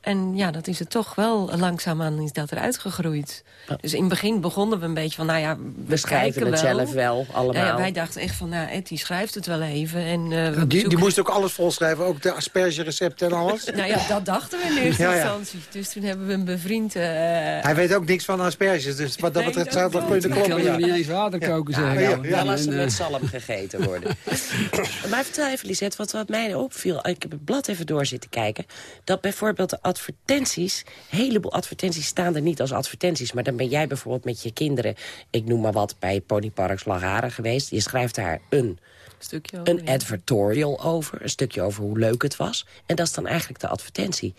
En ja, dat is het toch wel langzaamaan is dat eruit gegroeid. Dus in het begin begonnen we een beetje van, nou ja, we, schrijven het wel. zelf wel, allemaal. ja, wij dachten echt van, nou, Etty schrijft het wel even. En, uh, die, die, moest ook alles volschrijven, ook de aspergerecepten en alles? *laughs* nou ja, dat dachten we in eerste *laughs* instantie. Dus toen hebben we een bevriend... Uh, Hij weet ook niks van asperges, dus wat dat betreft zou dat kunnen kloppen. Ik kan niet eens water koken, zeggen. Ja, ja, ja. ze met zalm gegeten worden. *laughs* maar vertel even, Lisette, wat, wat mij opviel... ik heb het blad even door zitten kijken... dat bijvoorbeeld de advertenties... een heleboel advertenties staan er niet als advertenties... maar dan ben jij bijvoorbeeld met je kinderen... ik noem maar wat, bij Ponypark Slagharen geweest. Je schrijft daar een, stukje over, een advertorial over. Een stukje over hoe leuk het was. En dat is dan eigenlijk de advertentie.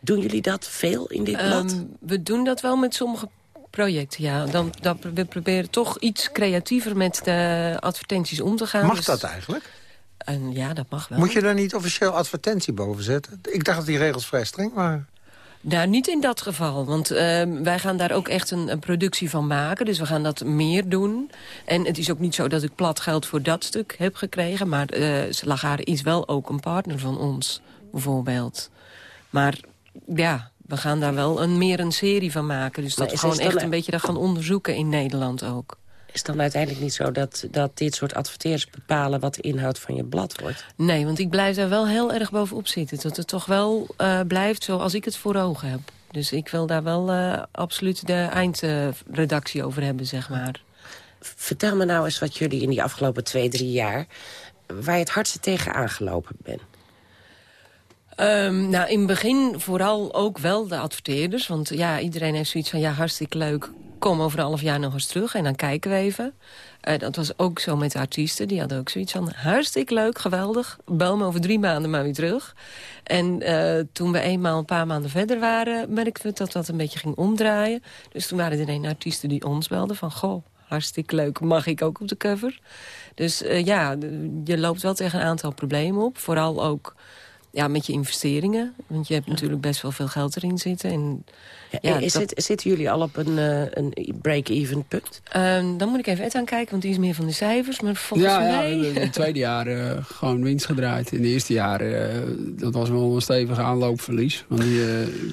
Doen jullie dat veel in dit blad? Um, we doen dat wel met sommige projecten, ja. Dan, dan, we proberen toch iets creatiever met de advertenties om te gaan. Mag dus, dat eigenlijk? En ja, dat mag wel. Moet je daar niet officieel advertentie boven zetten? Ik dacht dat die regels vrij streng waren. Nou, niet in dat geval. Want uh, wij gaan daar ook echt een, een, productie van maken. Dus we gaan dat meer doen. En het is ook niet zo dat ik plat geld voor dat stuk heb gekregen. Maar uh, Slagare is wel ook een partner van ons, bijvoorbeeld. Maar ja, we gaan daar wel een, meer een serie van maken. Dus dat we gewoon echt een beetje dat gaan onderzoeken in Nederland ook is dan uiteindelijk niet zo dat, dat dit soort adverteerders bepalen... wat de inhoud van je blad wordt? Nee, want ik blijf daar wel heel erg bovenop zitten. Dat het toch wel uh, blijft zoals ik het voor ogen heb. Dus ik wil daar wel uh, absoluut de eindredactie over hebben, zeg maar. Vertel me nou eens wat jullie in die afgelopen twee, drie jaar... waar je het hardste tegen aangelopen bent. Um, nou, in het begin vooral ook wel de adverteerders. Want ja, iedereen heeft zoiets van, ja, hartstikke leuk kom over een half jaar nog eens terug en dan kijken we even. Uh, dat was ook zo met artiesten. Die hadden ook zoiets van, hartstikke leuk, geweldig. Bel me over drie maanden maar weer terug. En uh, toen we eenmaal een paar maanden verder waren... merkten we dat dat een beetje ging omdraaien. Dus toen waren er een artiesten die ons belden van... goh, hartstikke leuk, mag ik ook op de cover? Dus uh, ja, je loopt wel tegen een aantal problemen op. Vooral ook ja, met je investeringen. Want je hebt natuurlijk best wel veel geld erin zitten. En, ja, is het, zitten jullie al op een, uh, een break-even punt? Um, dan moet ik even Ed aankijken, want die is meer van de cijfers. Maar volgens ja, mij... Ja, in het tweede jaar uh, gewoon winst gedraaid. In de eerste jaar, uh, dat was wel een stevige aanloopverlies. Want die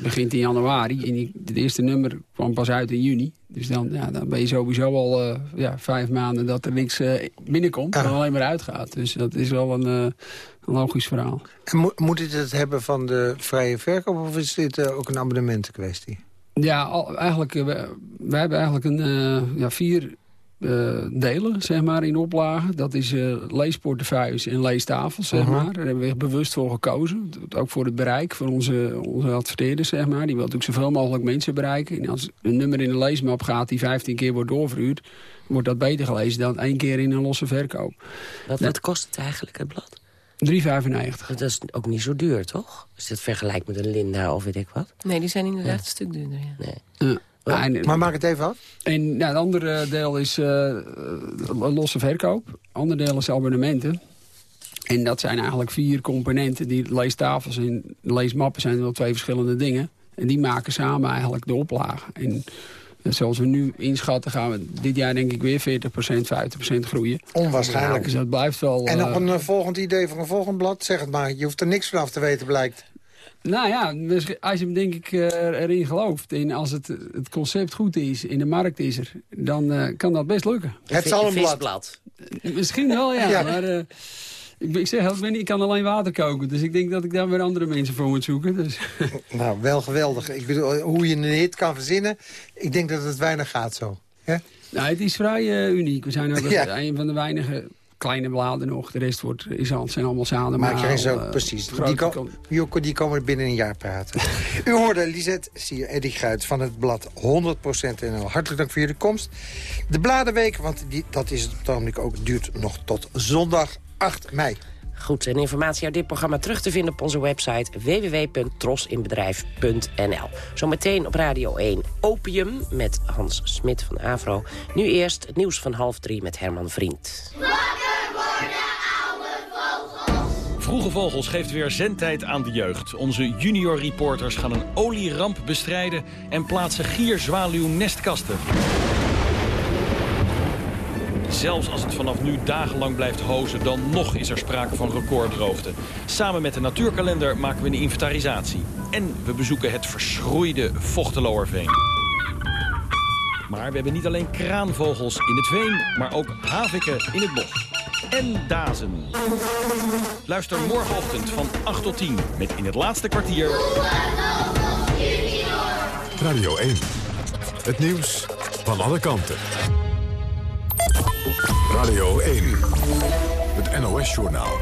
begint in januari. En die, het eerste nummer kwam pas uit in juni. Dus dan, ja, dan ben je sowieso al ja, vijf maanden dat er niks binnenkomt. En alleen maar uitgaat. Dus dat is wel een logisch verhaal. En moet het het hebben van de vrije verkoop of is dit ook een abonnementenkwestie? Ja, al, eigenlijk, uh, wij hebben eigenlijk een, ja, vier delen zeg maar, in oplagen. Dat is leesportefeuilles en leestafels. Zeg -huh. maar. Daar hebben we bewust voor gekozen. Ook voor het bereik van onze, onze adverteerders. Zeg maar. Die wil natuurlijk zoveel mogelijk mensen bereiken. En als een nummer in een leesmap gaat die 15 keer wordt doorverhuurd... wordt dat beter gelezen dan één keer in een losse verkoop. Wat, wat kost het eigenlijk, het blad? 3,95. Dat is ook niet zo duur, toch? Als je het vergelijkt met een Linda of weet ik wat. Nee, die zijn inderdaad ja. een stuk duurder, ja. Nee. Ja. Oh. maar maak het even af. En nou, het andere deel is uh, losse verkoop. ander deel is abonnementen. En dat zijn eigenlijk vier componenten. Die leestafels en leesmappen zijn wel twee verschillende dingen. En die maken samen eigenlijk de oplage. En zoals we nu inschatten gaan we dit jaar denk ik weer 40%, 50% groeien. Onwaarschijnlijk. Dus dat blijft wel... En nog een uh, volgend idee voor een volgend blad? Zeg het maar, je hoeft er niks vanaf te weten blijkt. Nou ja, als je denk ik erin gelooft en als het, het concept goed is en de markt is er, dan uh, kan dat best lukken. Het zal een blad. Misschien wel, ja. *laughs* ja. Maar, uh, ik, ik zeg, ik, ik kan alleen water koken. Dus ik denk dat ik daar weer andere mensen voor moet zoeken. Dus. *laughs* Nou, wel geweldig. Ik bedoel, hoe je een hit kan verzinnen. Ik denk dat het weinig gaat zo. Nou, het is vrij uh, uniek. We zijn ook *laughs* ja. een van de weinige kleine bladen nog. De rest wordt, is al, zijn allemaal samen. Maar geen zo, uh, precies. Die, Joko, die komen binnen een jaar praten. *laughs* U hoorde Lisette Sier Eddie Gruit van het blad 100% NL. Hartelijk dank voor jullie komst. De Bladenweek, want die, dat is het op het ook, duurt nog tot zondag 8 mei. Goed, en informatie uit dit programma terug te vinden op onze website www.trosinbedrijf.nl. Zometeen op Radio 1 Opium met Hans Smit van Avro. Nu eerst het nieuws van half drie met Herman Vriend. Vroege Vogels geeft weer zendtijd aan de jeugd. Onze junior reporters gaan een olieramp bestrijden... en plaatsen gierzwaluw nestkasten. Zelfs als het vanaf nu dagenlang blijft hozen... dan nog is er sprake van recorddroogte. Samen met de natuurkalender maken we een inventarisatie. En we bezoeken het verschroeide Vochteloerveen. Maar we hebben niet alleen kraanvogels in het veen... maar ook haviken in het bos. En dazen. Luister morgenochtend van 8 tot 10 met in het laatste kwartier... Radio 1. Het nieuws van alle kanten. Radio 1. Het NOS-journaal.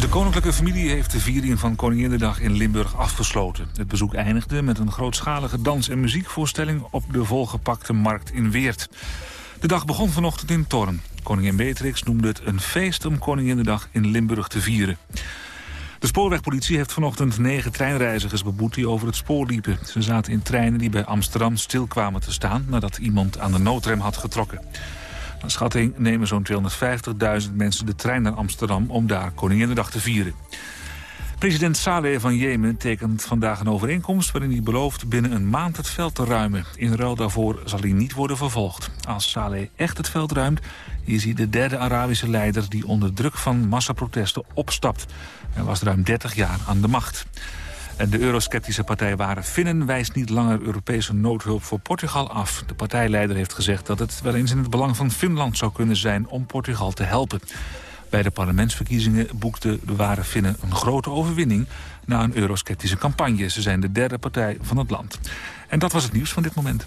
De koninklijke familie heeft de viering van Koninginnedag in Limburg afgesloten. Het bezoek eindigde met een grootschalige dans- en muziekvoorstelling... op de volgepakte markt in Weert. De dag begon vanochtend in Torn. Koningin Beatrix noemde het een feest om Koninginnedag in Limburg te vieren. De spoorwegpolitie heeft vanochtend negen treinreizigers beboet die over het spoor liepen. Ze zaten in treinen die bij Amsterdam stil kwamen te staan nadat iemand aan de noodrem had getrokken. Naar schatting nemen zo'n 250.000 mensen de trein naar Amsterdam om daar Koninginnedag te vieren. President Saleh van Jemen tekent vandaag een overeenkomst... waarin hij belooft binnen een maand het veld te ruimen. In ruil daarvoor zal hij niet worden vervolgd. Als Saleh echt het veld ruimt, is hij de derde Arabische leider... die onder druk van massaprotesten opstapt. Hij was ruim 30 jaar aan de macht. En de eurosceptische partij Ware Finnen wijst niet langer Europese noodhulp voor Portugal af. De partijleider heeft gezegd dat het wel eens in het belang van Finland zou kunnen zijn om Portugal te helpen. Bij de parlementsverkiezingen boekte de Ware Finnen een grote overwinning na een eurosceptische campagne. Ze zijn de derde partij van het land. En dat was het nieuws van dit moment.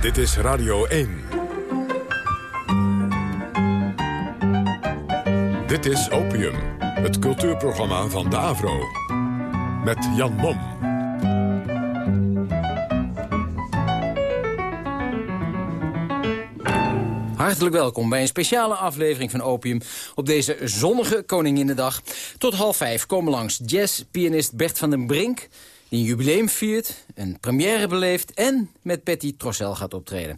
Dit is Radio 1. Dit is Opium, het cultuurprogramma van de Avro. Met Jan Mom. Hartelijk welkom bij een speciale aflevering van Opium op deze zonnige Koninginnedag. Tot half vijf komen langs jazzpianist Bert van den Brink... die een jubileum viert, een première beleeft en met Patty Trossel gaat optreden.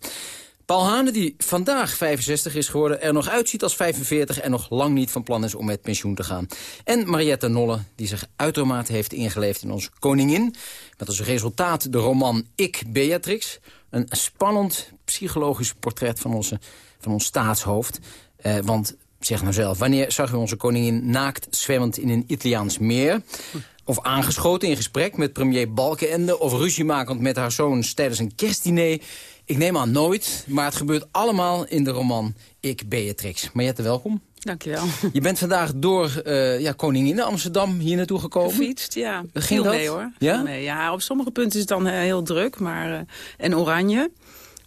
Paul Hane, die vandaag 65 is geworden, er nog uitziet als 45... en nog lang niet van plan is om met pensioen te gaan. En Mariette Nolle, die zich uitermate heeft ingeleefd in onze koningin... met als resultaat de roman Ik, Beatrix... een spannend psychologisch portret van, onze, van ons staatshoofd. Eh, want, zeg nou zelf, wanneer zag u onze koningin naakt zwemmend in een Italiaans meer... Of aangeschoten in gesprek met premier Balkenende... of ruziemakend met haar zoons tijdens een kerstdiner. Ik neem aan nooit, maar het gebeurt allemaal in de roman Ik Beatrix. Mariette, welkom. Dankjewel. Je bent vandaag door uh, ja, Koningin Amsterdam hier naartoe gekomen. Gefietst, ja. Ging dat? mee hoor. Ja? Ja, op sommige punten is het dan uh, heel druk maar, uh, en oranje.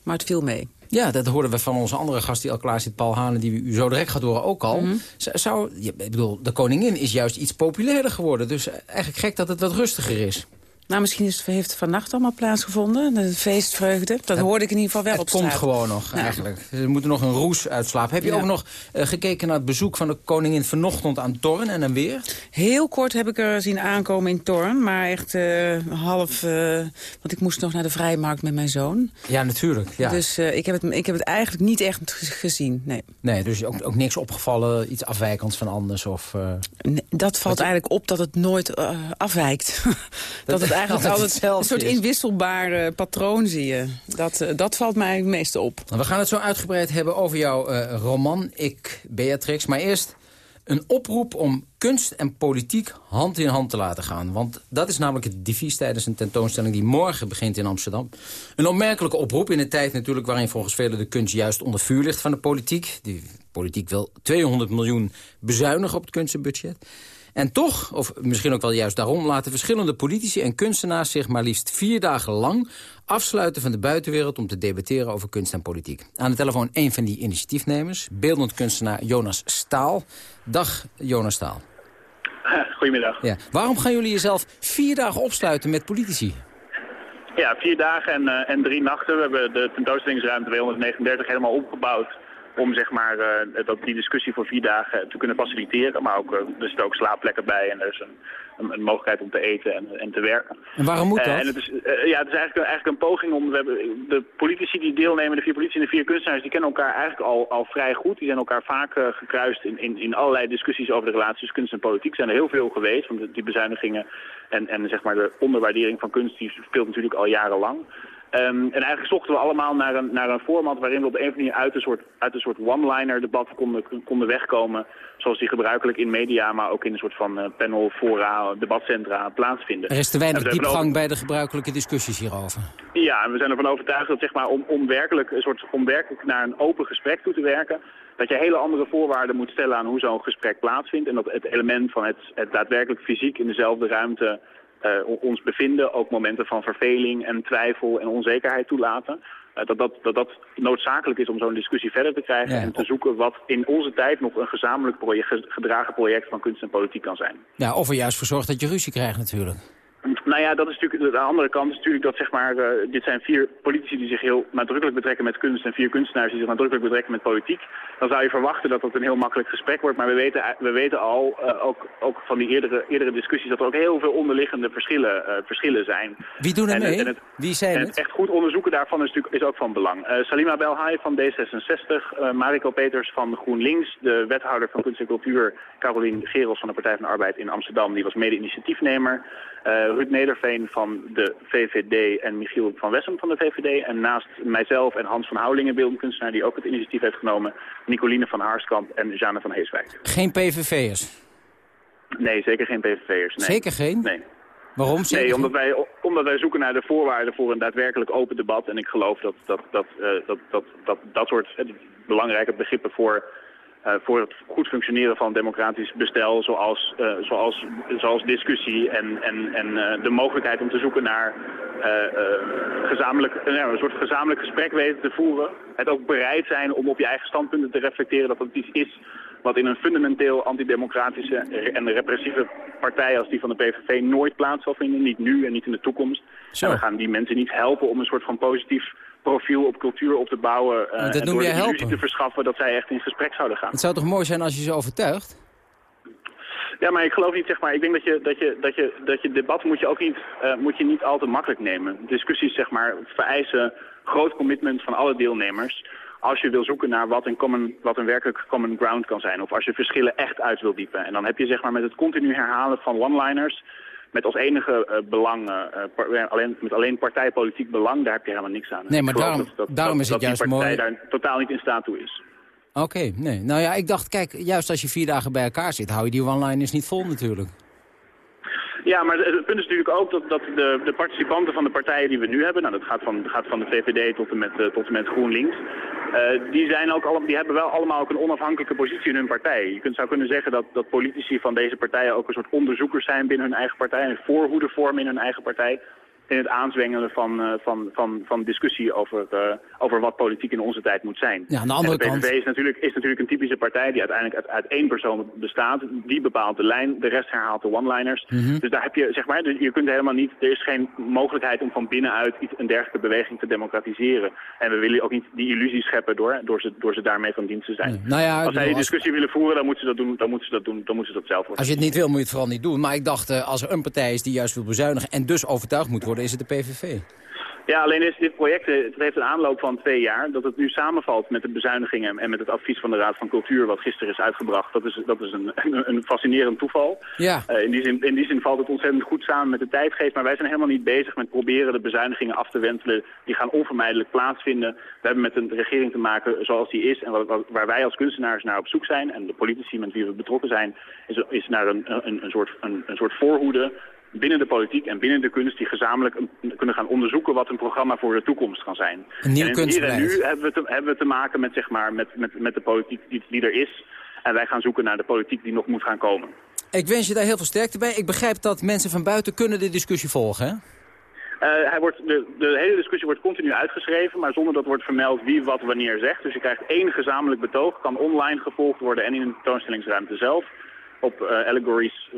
Maar het viel mee. Ja, dat hoorden we van onze andere gast die al klaar zit, Paul Hane, die u zo direct gaat horen ook al. Mhm. Zou, ik bedoel, de koningin is juist iets populairder geworden. Dus eigenlijk gek dat het wat rustiger is. Nou, misschien is het, heeft het vannacht allemaal plaatsgevonden. De feestvreugde. Dat hoorde ik in ieder geval wel het op komt straat. gewoon nog, Ja. eigenlijk. Ze moeten nog een roes uitslapen. Heb je Ja. ook nog eh, gekeken naar het bezoek van de koningin vanochtend aan Torren en dan weer? Heel kort heb ik er zien aankomen in Torn. Maar echt eh, half... eh, want ik moest nog naar de vrijmarkt met mijn zoon. Ja, natuurlijk. Ja. Dus ik, heb het, ik heb het eigenlijk niet echt ge- gezien. Nee. Nee, dus ook, ook niks opgevallen, iets afwijkends van anders? Of, Nee, Dat valt eigenlijk op dat het nooit afwijkt. *laughs* dat het eigenlijk altijd een soort is. inwisselbaar eh, patroon zie je. Dat, eh, dat valt mij het meeste op. Nou, we gaan het zo uitgebreid hebben over jouw eh, roman, Ik, Beatrix. Maar eerst een oproep om kunst en politiek hand in hand te laten gaan. Want dat is namelijk het devies tijdens een tentoonstelling die morgen begint in Amsterdam. Een opmerkelijke oproep in een tijd natuurlijk waarin volgens velen de kunst juist onder vuur ligt van de politiek. Die politiek wil 200 miljoen bezuinigen op het kunstenbudget. En toch, of misschien ook wel juist daarom... laten verschillende politici en kunstenaars zich maar liefst vier dagen lang... afsluiten van de buitenwereld om te debatteren over kunst en politiek. Aan de telefoon een van die initiatiefnemers, beeldend kunstenaar Jonas Staal. Dag, Jonas Staal. *laughs* Goedemiddag. Ja. Waarom gaan jullie jezelf vier dagen opsluiten met politici? Ja, vier dagen en, en drie nachten. We hebben de tentoonstellingsruimte 239 helemaal opgebouwd om zeg maar, uh, dat, die discussie voor vier dagen te kunnen faciliteren. Maar ook, uh, er zitten ook slaapplekken bij en er is een, een, een, mogelijkheid om te eten en, en te werken. En waarom moet uh, dat? en het is, ja, het is eigenlijk, eigenlijk een poging om... We hebben, de politici die deelnemen, de vier politici en de vier kunstenaars... die kennen elkaar eigenlijk al, al vrij goed. Die zijn elkaar vaak gekruist in, in, in allerlei discussies over de relatie tussen kunst en politiek. zijn er heel veel geweest, want die bezuinigingen en, en zeg maar de onderwaardering van kunst... die speelt natuurlijk al jarenlang. Um, en eigenlijk zochten we allemaal naar een, naar een format waarin we op een of andere manier uit een soort, uit een soort one-liner debat konden, konden wegkomen. Zoals die gebruikelijk in media, maar ook in een soort van uh, panel, fora, debatcentra plaatsvinden. Er is te weinig diepgang over... bij de gebruikelijke discussies hierover. Ja, en we zijn ervan overtuigd dat zeg maar, om, om, werkelijk, een soort, om werkelijk naar een open gesprek toe te werken, dat je hele andere voorwaarden moet stellen aan hoe zo'n gesprek plaatsvindt. En dat het element van het, het daadwerkelijk fysiek in dezelfde ruimte ons bevinden, ook momenten van verveling en twijfel en onzekerheid toelaten. Uh, dat, dat, dat dat noodzakelijk is om zo'n discussie verder te krijgen ja. en te zoeken wat in onze tijd nog een gezamenlijk project, gedragen project van kunst en politiek kan zijn. Ja, of er juist voor zorgt dat je ruzie krijgt natuurlijk. Nou ja, dat is natuurlijk de andere kant is natuurlijk dat zeg maar, uh, dit zijn vier politici die zich heel nadrukkelijk betrekken met kunst en vier kunstenaars die zich nadrukkelijk betrekken met politiek. Dan zou je verwachten dat dat een heel makkelijk gesprek wordt, maar we weten, we weten al, uh, ook, ook van die eerdere, eerdere discussies, dat er ook heel veel onderliggende verschillen, uh, verschillen zijn. Wie doen er en, mee? En het, Wie zijn en het? het echt goed onderzoeken daarvan is, natuurlijk, is ook van belang. Salima Belhaai van D66, Mariko Peters van GroenLinks, de wethouder van kunst en cultuur, Carolien Gerels van de Partij van de Arbeid in Amsterdam, die was mede-initiatiefnemer. Ruud Van de VVD en Michiel van Wessem van de VVD. En naast mijzelf en Hans van Houwelingen, beeldend kunstenaar, die ook het initiatief heeft genomen, Nicoline van Haarskamp en Jeanne van Heeswijk. Geen PVV'ers? Nee, zeker geen PVV'ers. Nee. Zeker geen? Nee. Waarom? Zeker nee, omdat wij, omdat wij zoeken naar de voorwaarden voor een daadwerkelijk open debat. En ik geloof dat dat, dat, uh, dat, dat, dat, dat soort uh, belangrijke begrippen voor voor het goed functioneren van democratisch bestel, zoals, uh, zoals, zoals discussie en, en, en uh, de mogelijkheid om te zoeken naar gezamenlijk, een soort gezamenlijk gesprek weten te voeren. Het ook bereid zijn om op je eigen standpunten te reflecteren dat het iets is wat in een fundamenteel antidemocratische en repressieve partij als die van de PVV nooit plaats zal vinden. Niet nu en niet in de toekomst. En we gaan die mensen niet helpen om een soort van positief profiel op cultuur op te bouwen. Uh, dat en noem door je helpen. te verschaffen dat zij echt in gesprek zouden gaan. Het zou toch mooi zijn als je ze overtuigt? Ja, maar ik geloof niet, zeg maar, ik denk dat je, dat je, dat je, dat je debat moet je ook niet, uh, moet je niet al te makkelijk nemen. Discussies, zeg maar, vereisen groot commitment van alle deelnemers als je wil zoeken naar wat een, common, wat een werkelijk common ground kan zijn. Of als je verschillen echt uit wil diepen. En dan heb je zeg maar met het continu herhalen van one-liners... met als enige uh, belang, uh, alleen, met alleen partijpolitiek belang, daar heb je helemaal niks aan. Nee, maar daarom, dat, dat, daarom dat, is het dat juist die partij mooi... daar totaal niet in staat toe is. Oké, okay, nee. Nou ja, ik dacht, kijk, juist als je vier dagen bij elkaar zit... hou je die one-liners niet vol natuurlijk. Ja, maar het punt is natuurlijk ook dat, dat de, de, participanten van de partijen die we nu hebben, nou dat gaat van, gaat van de VVD tot en met, uh, tot en met GroenLinks, uh, die, zijn ook alle, die hebben wel allemaal ook een onafhankelijke positie in hun partij. Je kunt, zou kunnen zeggen dat, dat politici van deze partijen ook een soort onderzoekers zijn binnen hun eigen partij, een voorhoede vormen in hun eigen partij in het aanzwengelen van, uh, van, van, van discussie over, uh, over wat politiek in onze tijd moet zijn. Ja, aan de andere en de PVV kant... is natuurlijk, is natuurlijk een typische partij die uiteindelijk uit, uit één persoon bestaat. Die bepaalt de lijn, de rest herhaalt de one-liners. Mm -hmm. Dus daar heb je, zeg maar, je kunt helemaal niet, er is geen mogelijkheid om van binnenuit iets, een dergelijke beweging te democratiseren. En we willen ook niet die illusie scheppen door, door, ze, door ze daarmee van dienst te zijn. Nee. Nou ja, als zij die als... discussie willen voeren, dan moeten ze dat doen, dan moeten ze dat doen, dan moeten ze dat zelf worden. Als je het niet wil, moet je het vooral niet doen. Maar ik dacht, uh, als er een partij is die juist wil bezuinigen en dus overtuigd moet worden, is het de PVV. Ja, alleen is dit project, het heeft een aanloop van twee jaar. Dat het nu samenvalt met de bezuinigingen en met het advies van de Raad van Cultuur wat gisteren is uitgebracht. Dat is, dat is een, *laughs* een, een fascinerend toeval. Ja. Uh, in, die zin, in die zin valt het ontzettend goed samen met de tijdgeest. Maar wij zijn helemaal niet bezig met proberen de bezuinigingen af te wentelen. Die gaan onvermijdelijk plaatsvinden. We hebben met een regering te maken zoals die is. En wat, wat, waar wij als kunstenaars naar op zoek zijn. En de politici met wie we betrokken zijn. Is, is naar een, een, een, soort, een, een soort voorhoede binnen de politiek en binnen de kunst die gezamenlijk kunnen gaan onderzoeken wat een programma voor de toekomst kan zijn. Een nieuw en hier en nu hebben we, te, hebben we te maken met, zeg maar, met, met, met de politiek die, die er is. En wij gaan zoeken naar de politiek die nog moet gaan komen. Ik wens je daar heel veel sterkte bij. Ik begrijp dat mensen van buiten kunnen de discussie volgen, hè? Uh, hij wordt, de, de hele discussie wordt continu uitgeschreven, maar zonder dat wordt vermeld wie wat wanneer zegt. Dus je krijgt één gezamenlijk betoog, kan online gevolgd worden en in de tentoonstellingsruimte zelf. Op uh, allegories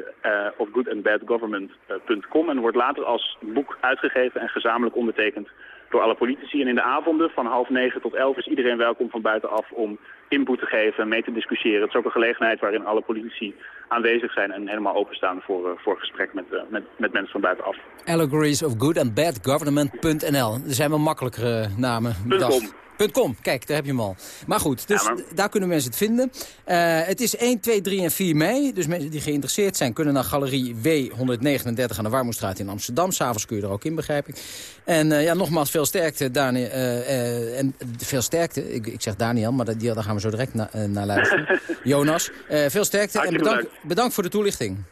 of good and bad government.com en wordt later als boek uitgegeven en gezamenlijk ondertekend door alle politici. En in de avonden van half negen tot elf is iedereen welkom van buitenaf om input te geven en mee te discussiëren. Het is ook een gelegenheid waarin alle politici aanwezig zijn en helemaal openstaan voor, uh, voor gesprek met, uh, met, met mensen van buitenaf. Allegories of good and bad government.nl. Er zijn wel makkelijkere namen. .com. .com, kijk, daar heb je hem al. Maar goed, dus daar kunnen mensen het vinden. Uh, het is 1, 2, 3 en 4 mei. Dus mensen die geïnteresseerd zijn kunnen naar Galerie W139 aan de Warmoestraat in Amsterdam. S'avonds kun je er ook in, begrijp ik. En uh, ja, nogmaals, veel sterkte, Daniel. Uh, en veel sterkte, ik, ik zeg Daniel, maar dat, daar gaan we zo direct na, naar luisteren. *laughs* Jonas, veel sterkte en bedankt, bedankt voor de toelichting.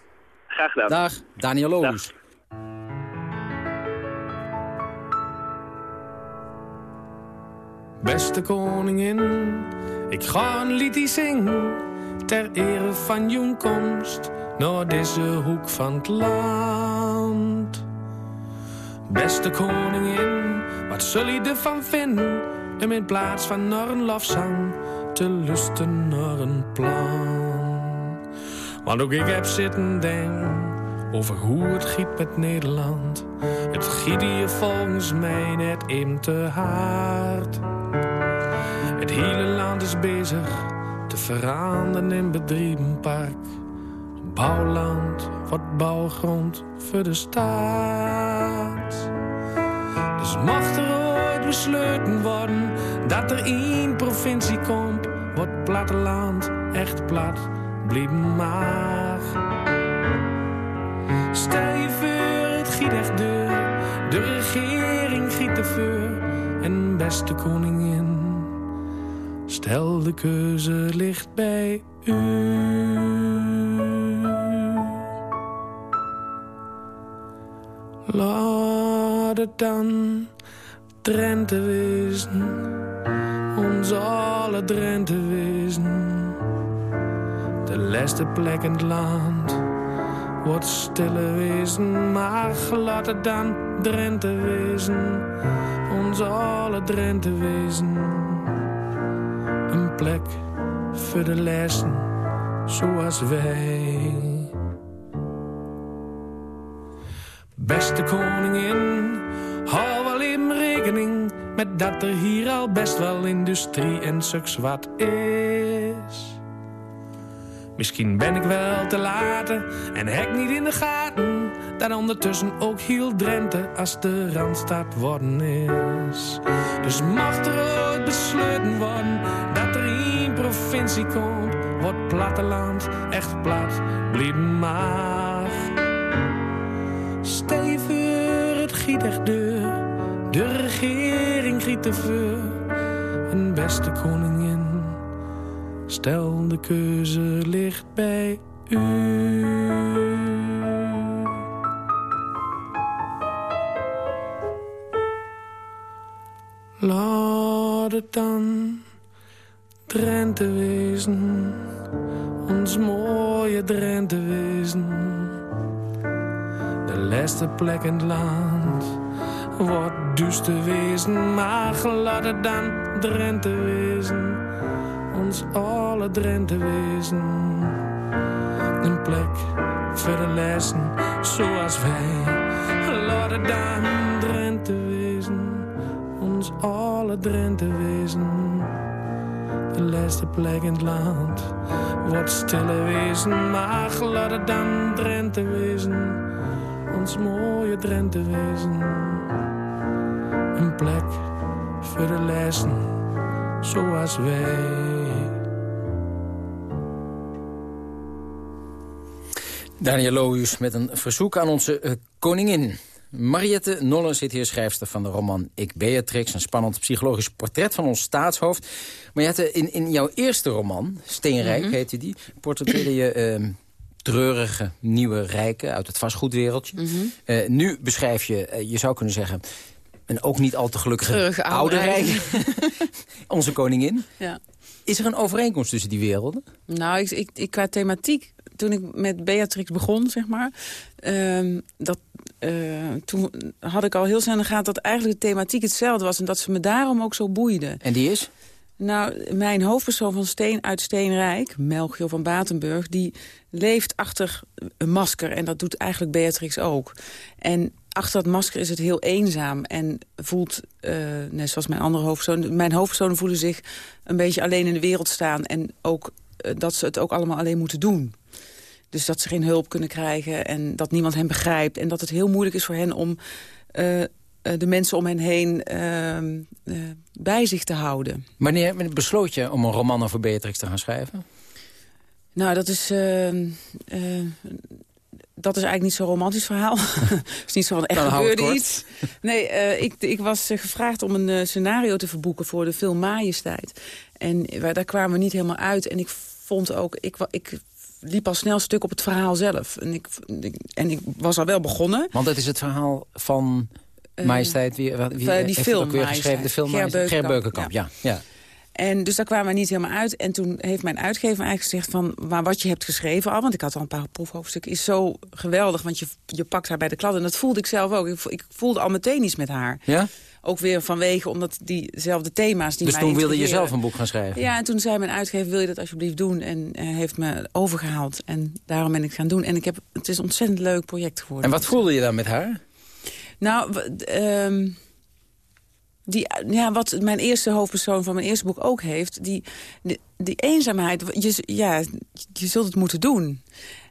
Graag gedaan. Dag, Daniel Loos. Beste koningin, ik ga een liedje zingen ter ere van jouw komst naar deze hoek van het land. Beste koningin, wat zul je ervan vinden om in plaats van naar een lofzang te lusten naar een plan? Want ook ik heb zitten denken over hoe het giet met Nederland. Het giet hier volgens mij net in te hard. Het hele land is bezig te veranderen in bedrijvenpark. Bouwland wordt bouwgrond voor de staat. Dus mocht er ooit besloten worden dat er één provincie komt, wordt platteland echt plat, blieb maar. Stel je voor, het giet echt deur, de regering giet ervoor en beste koningin. Stel de keuze ligt bij u. Laat het dan Drenthe wezen, ons alle Drenthe wezen. De laatste plek in het land wordt stille wezen, maar laat het dan Drenthe wezen, ons alle Drenthe wezen plek voor de lessen zoals wij. Beste koningin, hou wel in rekening met dat er hier al best wel industrie en suks wat is. Misschien ben ik wel te laat en hek niet in de gaten dat ondertussen ook heel Drenthe als de Randstad worden is. Dus mag er ooit besloten worden provincie komt, wordt platteland echt plat, blieb maar. Voor, het giet echt deur, de regering giet te vuur, een beste koningin. Stel de keuze ligt bij u. Laat het dan Drenthe wezen, ons mooie Drenthe wezen. De laatste plek in het land wordt duister wezen, maar het dan Drenthe wezen, ons alle Drenthe wezen. Een plek voor de lessen zoals wij, het dan Drenthe wezen ons alle Drenthe wezen. De laatste plek in het land wordt stille wezen, maar laat het dan Drenthe wezen. Ons mooie Drenthe wezen. Een plek voor de lessen zoals wij. Daniel Lohuus met een verzoek aan onze uh, koningin. Mariette Nolle zit hier, schrijfster van de roman Ik Beatrix. Een spannend psychologisch portret van ons staatshoofd. Mariette, in, in jouw eerste roman, Steenrijk mm -hmm. heette die... portretteerde je uh, treurige nieuwe rijken uit het vastgoedwereldje. Mm -hmm. uh, nu beschrijf je, uh, je zou kunnen zeggen... een ook niet al te gelukkige Treurige oude rijk. *laughs* Onze koningin. Ja. Is er een overeenkomst tussen die werelden? Nou, ik, ik, ik qua thematiek toen ik met Beatrix begon, zeg maar... Uh, dat, uh, toen had ik al heel snel in de gaten dat eigenlijk de thematiek hetzelfde was... en dat ze me daarom ook zo boeide. En die is? Nou, mijn hoofdpersoon van Steen uit Steenrijk, Melchior van Batenburg... die leeft achter een masker en dat doet eigenlijk Beatrix ook. En achter dat masker is het heel eenzaam en voelt, uh, net zoals mijn andere hoofdpersoon... mijn hoofdpersonen voelen zich een beetje alleen in de wereld staan... en ook uh, dat ze het ook allemaal alleen moeten doen. Dus dat ze geen hulp kunnen krijgen en dat niemand hen begrijpt... en dat het heel moeilijk is voor hen om... Uh, de mensen om hen heen uh, uh, bij zich te houden. Wanneer besloot je om een roman over Beatrix te gaan schrijven? Nou, dat is... dat is eigenlijk niet zo'n romantisch verhaal. *laughs* Het is niet zo van echt gebeurde iets. Nee, ik, ik was gevraagd om een scenario te verboeken voor de film Majesteit. En daar kwamen we niet helemaal uit. En ik vond ook... Ik, ik liep al snel stuk op het verhaal zelf. En ik, en ik was al wel begonnen. Want het is het verhaal van uh, Majesteit, wie, wie uh, die film, weer geschreven? De film Ger Beukenkamp, ja. ja. ja. En dus daar kwamen we niet helemaal uit. En toen heeft mijn uitgever eigenlijk gezegd van... maar wat je hebt geschreven al, want ik had al een paar proefhoofdstukken... is zo geweldig, want je, je pakt haar bij de klad. En dat voelde ik zelf ook. Ik, ik voelde al meteen iets met haar. Ja? Ook weer vanwege, omdat diezelfde thema's... Die dus toen wilde je zelf een boek gaan schrijven? Ja, en toen zei mijn uitgever, wil je dat alsjeblieft doen? En uh, heeft me overgehaald. En daarom ben ik gaan doen. En ik heb, het is een ontzettend leuk project geworden. En wat voelde je dan met haar? Nou, um, die, ja, wat mijn eerste hoofdpersoon van mijn eerste boek ook heeft... die, die, die eenzaamheid, je, ja, je zult het moeten doen.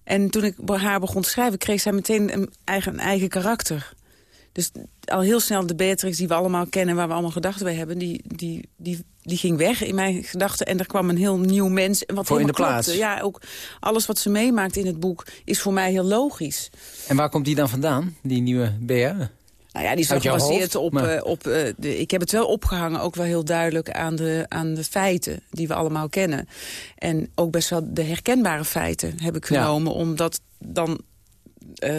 En toen ik haar begon te schrijven, kreeg zij meteen een eigen, een eigen karakter. Dus al heel snel de Beatrix die we allemaal kennen... waar we allemaal gedachten bij hebben... die, die, die, die ging weg in mijn gedachten. En er kwam een heel nieuw mens. Wat voor in de plaats? Klopte. Ja, ook alles wat ze meemaakt in het boek is voor mij heel logisch. En waar komt die dan vandaan, die nieuwe Bea? Nou ja, die is wel gebaseerd op... Maar... Uh, op uh, de, ik heb het wel opgehangen, ook wel heel duidelijk... Aan de, aan de feiten die we allemaal kennen. En ook best wel de herkenbare feiten heb ik genomen... Ja. omdat dan uh,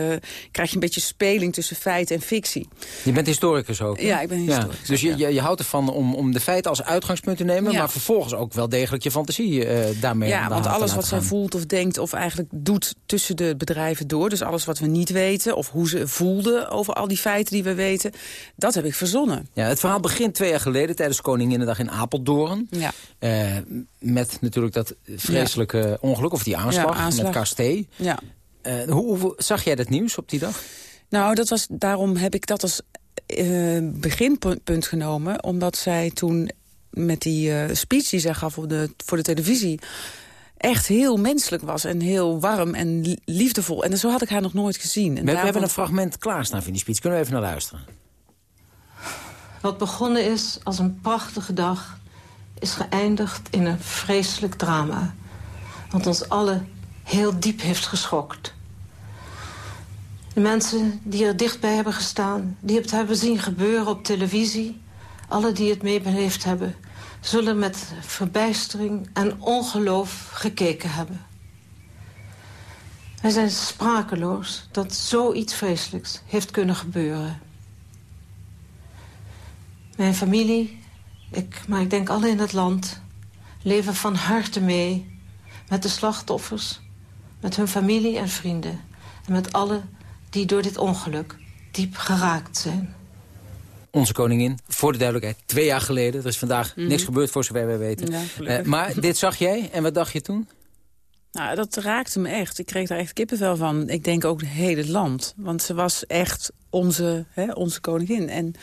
krijg je een beetje speling tussen feit en fictie. Je bent historicus ook, hè? Ja, ik ben historicus. Ja. Dus je, je, je, houdt ervan om, om de feiten als uitgangspunt te nemen... Ja. maar vervolgens ook wel degelijk je fantasie uh, daarmee Ja, want alles wat zij voelt of denkt of eigenlijk doet tussen de bedrijven door... dus alles wat we niet weten of hoe ze voelden over al die feiten die we weten... dat heb ik verzonnen. Ja, het verhaal begint twee jaar geleden tijdens Koninginnedag in Apeldoorn. Ja. Uh, met natuurlijk dat vreselijke ja. ongeluk, of die aanslag, aanslag. met Casté. Ja. Uh, hoe, hoe, zag jij dat nieuws op die dag? Nou, dat was, daarom heb ik dat als uh, beginpunt genomen. Omdat zij toen met die uh, speech die zij gaf voor de, voor de televisie... echt heel menselijk was en heel warm en liefdevol. En zo had ik haar nog nooit gezien. En we, we hebben een fragment klaarstaan van die speech. Kunnen we even naar luisteren? Wat begonnen is als een prachtige dag... is geëindigd in een vreselijk drama. Want ons allen heel diep heeft geschokt. De mensen die er dichtbij hebben gestaan... die het hebben zien gebeuren op televisie... alle die het meebeleefd hebben... zullen met verbijstering en ongeloof gekeken hebben. Wij zijn sprakeloos dat zoiets vreselijks heeft kunnen gebeuren. Mijn familie, ik, maar ik denk alle in het land... leven van harte mee met de slachtoffers... met hun familie en vrienden... en met alle die door dit ongeluk diep geraakt zijn. Onze koningin, voor de duidelijkheid, twee jaar geleden. Er is vandaag mm -hmm. niks gebeurd, voor zover wij weten. Ja, uh, maar dit zag jij, en wat dacht je toen? Nou, dat raakte me echt. Ik kreeg daar echt kippenvel van. Ik denk ook het hele land. Want ze was echt onze, hè, onze koningin. En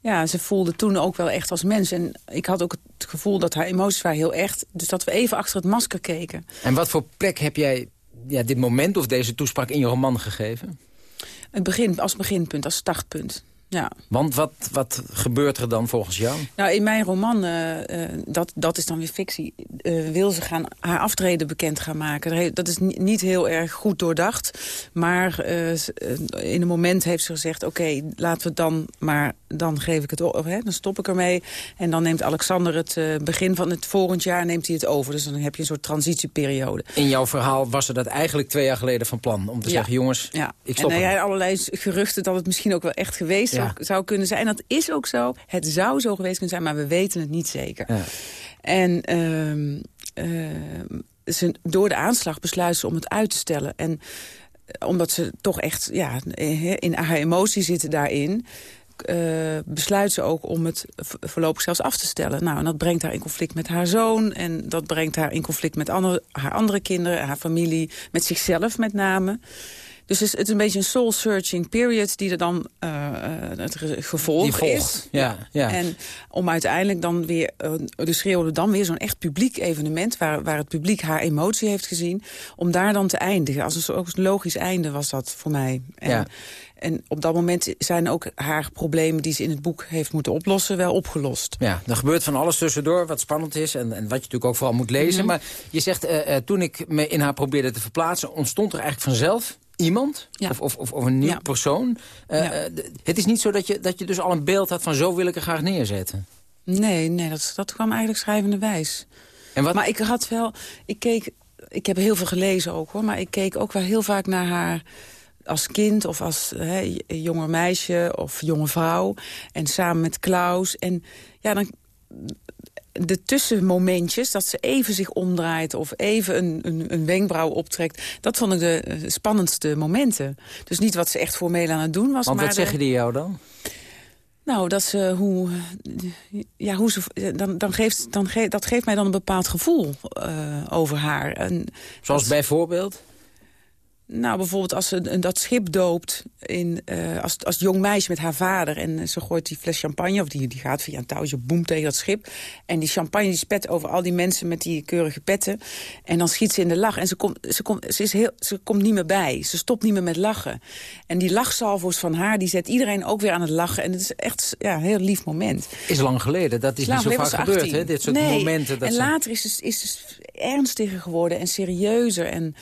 ja, ze voelde toen ook wel echt als mens. En ik had ook het gevoel dat haar emoties waren heel echt. Dus dat we even achter het masker keken. En wat voor plek heb jij ja, dit moment of deze toespraak in je roman gegeven? Het begin, als beginpunt, als startpunt. Ja. Want wat, wat gebeurt er dan volgens jou? Nou, in mijn roman, uh, uh, dat, dat is dan weer fictie... Uh, wil ze gaan haar aftreden bekend gaan maken. Dat is niet heel erg goed doordacht. Maar in een moment heeft ze gezegd... oké, okay, laten we dan maar... dan geef ik het op, hè, dan stop ik ermee. En dan neemt Alexander het begin van het volgend jaar... neemt hij het over. Dus dan heb je een soort transitieperiode. In jouw verhaal was ze dat eigenlijk twee jaar geleden van plan. Om te ja. zeggen, jongens, ja. ik stop En er allerlei geruchten dat het misschien ook wel echt geweest ja. zou kunnen zijn. En dat is ook zo. Het zou zo geweest kunnen zijn, maar we weten het niet zeker. Ja. En uh, uh, ze, door de aanslag besluiten ze om het uit te stellen. En omdat ze toch echt ja, in haar emotie zitten daarin... uh, besluit ze ook om het voorlopig zelfs af te stellen. Nou, en dat brengt haar in conflict met haar zoon. En dat brengt haar in conflict met andere, haar andere kinderen, haar familie. Met zichzelf met name. Dus het is, een beetje een soul-searching period die er dan uh, het gevolg die is. Ja, ja. En om uiteindelijk dan weer, uh, dus schreeuwde dan weer zo'n echt publiek evenement... Waar, waar het publiek haar emotie heeft gezien, om daar dan te eindigen. Als een, een logisch einde was dat voor mij. En, ja. En op dat moment zijn ook haar problemen die ze in het boek heeft moeten oplossen wel opgelost. Ja, er gebeurt van alles tussendoor wat spannend is en, en wat je natuurlijk ook vooral moet lezen. Mhm. Maar je zegt, uh, uh, toen ik me in haar probeerde te verplaatsen, ontstond er eigenlijk vanzelf iemand Ja. of, of, of, een nieuw Ja. persoon. Uh, Ja. uh, het is niet zo dat je, dat je dus al een beeld had van zo wil ik er graag neerzetten. Nee, nee dat, dat kwam eigenlijk schrijvende wijs. En wat, Maar ik had wel, ik keek, ik heb heel veel gelezen ook hoor, maar ik keek ook wel heel vaak naar haar als kind of als hè, jonger meisje of jonge vrouw. En samen met Klaus. En ja, dan de tussenmomentjes, dat ze even zich omdraait... of even een, een, een wenkbrauw optrekt... dat vond ik de eh, spannendste momenten. Dus niet wat ze echt formeel aan het doen was. want maar wat de- zeggen die jou dan? Nou, dat ze hoe... Ja, hoe ze... Dan, dan geeft, dan ge, dat geeft mij dan een bepaald gevoel eh, over haar. En Zoals dat- bijvoorbeeld? Nou, bijvoorbeeld als ze een- dat schip doopt in, eh, als, als jong meisje met haar vader... en eh, ze gooit die fles champagne, of die, die gaat via een touwtje boem tegen dat schip... en die champagne die spet over al die mensen met die keurige petten... en dan schiet ze in de lach en ze komt, ze komt, ze is heel, ze komt niet meer bij. Ze stopt niet meer met lachen. En die lachsalvo's van haar, die zet iedereen ook weer aan het lachen. En het is echt ja, een heel lief moment. Is lang geleden, dat is niet zo vaak gebeurd, 18. hè? Dit soort Nee, momenten. Dat en later is ze, is ze ernstiger geworden en serieuzer en,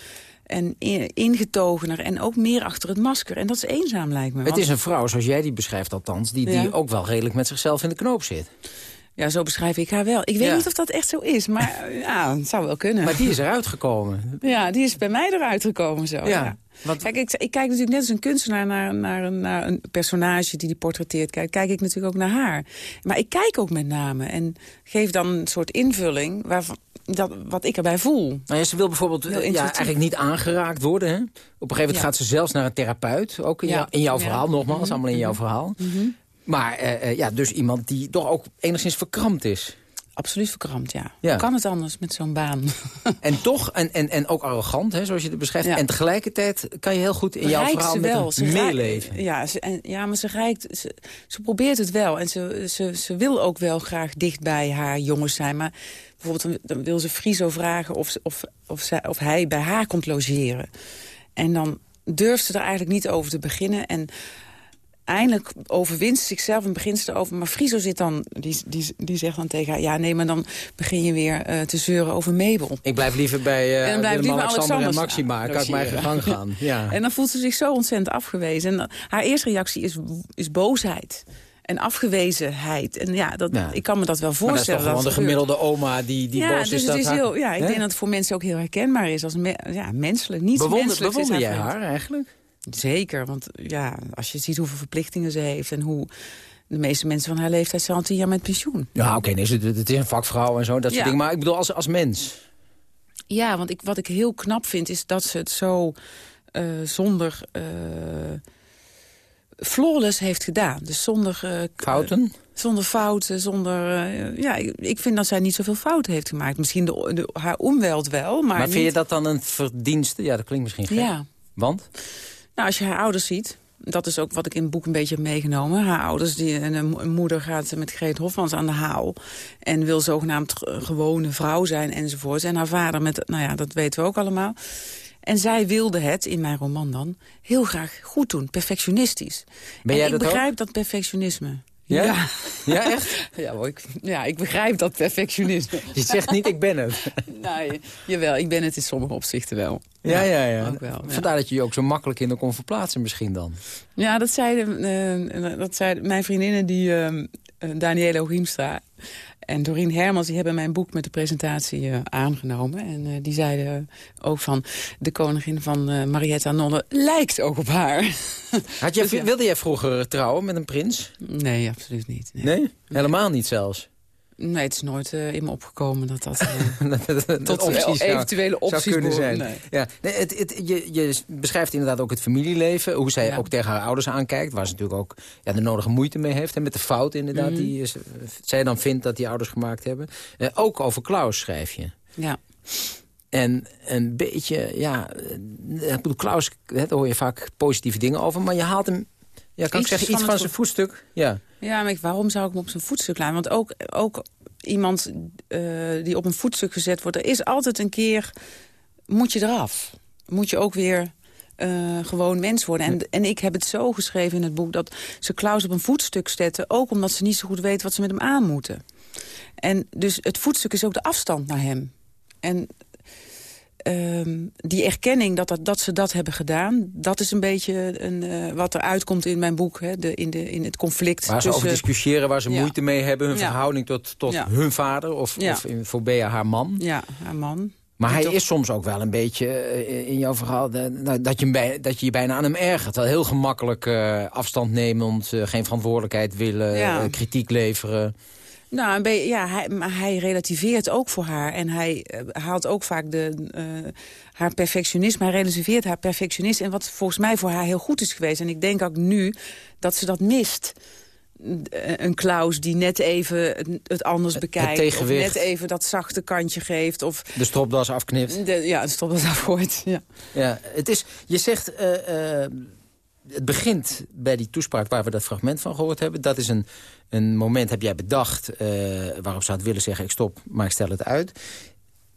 en ingetogener... en ook meer achter het masker. En dat is eenzaam, lijkt me. Het is een vrouw, zoals jij die beschrijft althans... die, Ja. die ook wel redelijk met zichzelf in de knoop zit. Ja, zo beschrijf ik haar wel. Ik weet Ja. niet of dat echt zo is, maar *laughs* ja, het zou wel kunnen. Maar die is eruit gekomen. Ja, die is bij mij eruit gekomen zo. Ja. Want- Kijk, ik, ik kijk natuurlijk net als een kunstenaar naar, naar, een- naar een personage die die portretteert. Kijk, kijk ik natuurlijk ook naar haar. Maar ik kijk ook met name en geef dan een soort invulling waarvan, dat, wat ik erbij voel. Nou ja, ze wil bijvoorbeeld eh, ja, eigenlijk niet aangeraakt worden. Hè? Op een gegeven moment Ja. gaat ze zelfs naar een therapeut. Ook in, jou- in jouw verhaal, nogmaals, Mhm, allemaal in jouw mhm. verhaal. Mhm. Maar eh, eh, ja, dus iemand die toch ook enigszins verkrampt is. Absoluut verkrampt, ja. Ja. Hoe kan het anders met zo'n baan? *laughs* En toch, en, en, en ook arrogant, hè, zoals je het beschrijft. Ja. En tegelijkertijd kan je heel goed in jouw verhaal ze wel. Ze meeleven. Ja, ze, en, ja, maar ze, rijkt, ze, ze probeert het wel. En ze, ze, ze wil ook wel graag dicht bij haar jongens zijn. Maar bijvoorbeeld dan, wil ze Friso vragen of, ze- of, of, zij, of hij bij haar komt logeren. En dan durft ze er eigenlijk niet over te beginnen. En eindelijk overwint ze zichzelf en begint ze erover. Maar Friso zit dan, die, die, die zegt dan tegen haar... ja, nee, maar dan begin je weer eh, te zeuren over Mabel. Ik blijf liever bij En uh, Willem, liever Alexander en Maxima. Kan ik mijn eigen gang gaan. *laughs* Ja. En dan voelt ze zich zo ontzettend afgewezen. En haar eerste reactie is, is boosheid. En afgewezenheid. En ja, dat, Ja. ik kan me dat wel Maar dat is voorstellen. toch gewoon de dat gebeurt. gemiddelde oma die, die ja, boos dus is. het dat is haar- heel, ja, ik denk dat het voor mensen ook heel herkenbaar is als me, ja, menselijk. Niet Bewonder, menselijk is bewonder jij haar eigenlijk? Zeker, want ja, als je ziet hoeveel verplichtingen ze heeft... en hoe de meeste mensen van haar leeftijd zijn al tien jaar met pensioen. Ja, oké, nee, het, het is een vakvrouw en zo, dat soort dingen. Maar ik bedoel, als, als mens. Ja, want ik, wat ik heel knap vind is dat ze het zo eh, zonder... eh flawless heeft gedaan. Dus zonder... eh, Fouten? Zonder fouten, zonder... ja, ik, ik vind dat zij niet zoveel fouten heeft gemaakt. Misschien de, de, haar omweld wel, maar Maar, vind je dat dan een verdienste? Ja, dat klinkt misschien gek. Ja. Want? Nou, als je haar ouders ziet... Dat is ook wat ik in het boek een beetje heb meegenomen. Haar ouders, die, en een mo- een moeder gaat met Greet Hofmans aan de haal... en wil zogenaamd gewone vrouw zijn enzovoort. En haar vader met, nou ja, dat weten we ook allemaal. En zij wilde het, in mijn roman dan, heel graag goed doen, perfectionistisch. Ben en jij ik dat ook? begrijp dat perfectionisme. Ja? Ja, Ja, echt? *laughs* ja, ik, ja, ik begrijp dat perfectionisme. Je zegt niet, ik ben het. *laughs* nou, jawel, ik ben het in sommige opzichten wel. Ja, ja, ja. Ook wel, ja. Vandaar dat je je ook zo makkelijk in de kon verplaatsen misschien dan. Ja, dat zeiden, eh, dat zeiden mijn vriendinnen, die uh, Daniela en Doreen Hermans... die hebben mijn boek met de presentatie eh, aangenomen. En eh, die zeiden ook van... de koningin van uh, Marietta Nonne lijkt ook op haar. *laughs* Had Dus. Wilde jij vroeger trouwen met een prins? Nee, absoluut niet. Nee. Nee? Helemaal niet zelfs? Nee, het is nooit uh, in me opgekomen dat dat, *laughs* uh, dat tot opties eventuele opties zou kunnen zijn. Nee. Ja, nee, het, het, je, je beschrijft inderdaad ook het familieleven. Hoe zij Ja. ook tegen haar ouders aankijkt. Waar ze natuurlijk ook ja, de nodige moeite mee heeft. En met de fout inderdaad Mhm. die eh, zij dan vindt dat die ouders gemaakt hebben. Eh, ook over Klaus schrijf je. Ja. En een beetje, ja, eh, Klaus, daar hoor je vaak positieve dingen over. Maar je haalt hem, ja, kan ik zeggen, iets van zijn voetstuk. Ja. Ja, maar ik- waarom zou ik hem op zijn voetstuk laten? Want ook, ook iemand eh, die op een voetstuk gezet wordt... er is altijd een keer... moet je eraf. Moet je ook weer eh, gewoon mens worden. En, en ik heb het zo geschreven in het boek... dat ze Klaus op een voetstuk zetten... ook omdat ze niet zo goed weten wat ze met hem aan moeten. En dus het voetstuk is ook de afstand naar hem. En ehm, die erkenning dat, dat, dat ze dat hebben gedaan... dat is een beetje een, eh, wat er uitkomt in mijn boek. Hè, de, in, de, in het conflict Waar ze over discussiëren, waar ze Ja. moeite mee hebben. Hun Ja. verhouding tot, tot Ja. hun vader of, of in, voor Bea haar man. Ja, haar man. Maar hij toch- is soms ook wel een beetje eh, in jouw verhaal... nou, dat, je bij, dat je je bijna aan hem ergert. Wel heel gemakkelijk eh, afstand nemend, eh, geen verantwoordelijkheid willen... Kritiek leveren. Nou, een ja, hij, maar hij relativeert ook voor haar. En hij eh, haalt ook vaak de, eh, haar perfectionisme. Hij relativeert haar perfectionisme. En wat volgens mij voor haar heel goed is geweest. En ik denk ook nu dat ze dat mist. Eh, Een Klaus die net even het, anders bekijkt. Of net even dat zachte kantje geeft. Of De stropdas afknipt. de, ja, het stop dat afgooit. Ja. Ja, het is, je zegt, het begint bij die toespraak waar we dat fragment van gehoord hebben. Dat is een, een moment, heb jij bedacht, eh, waarop ze had willen zeggen... ik stop, maar ik stel het uit.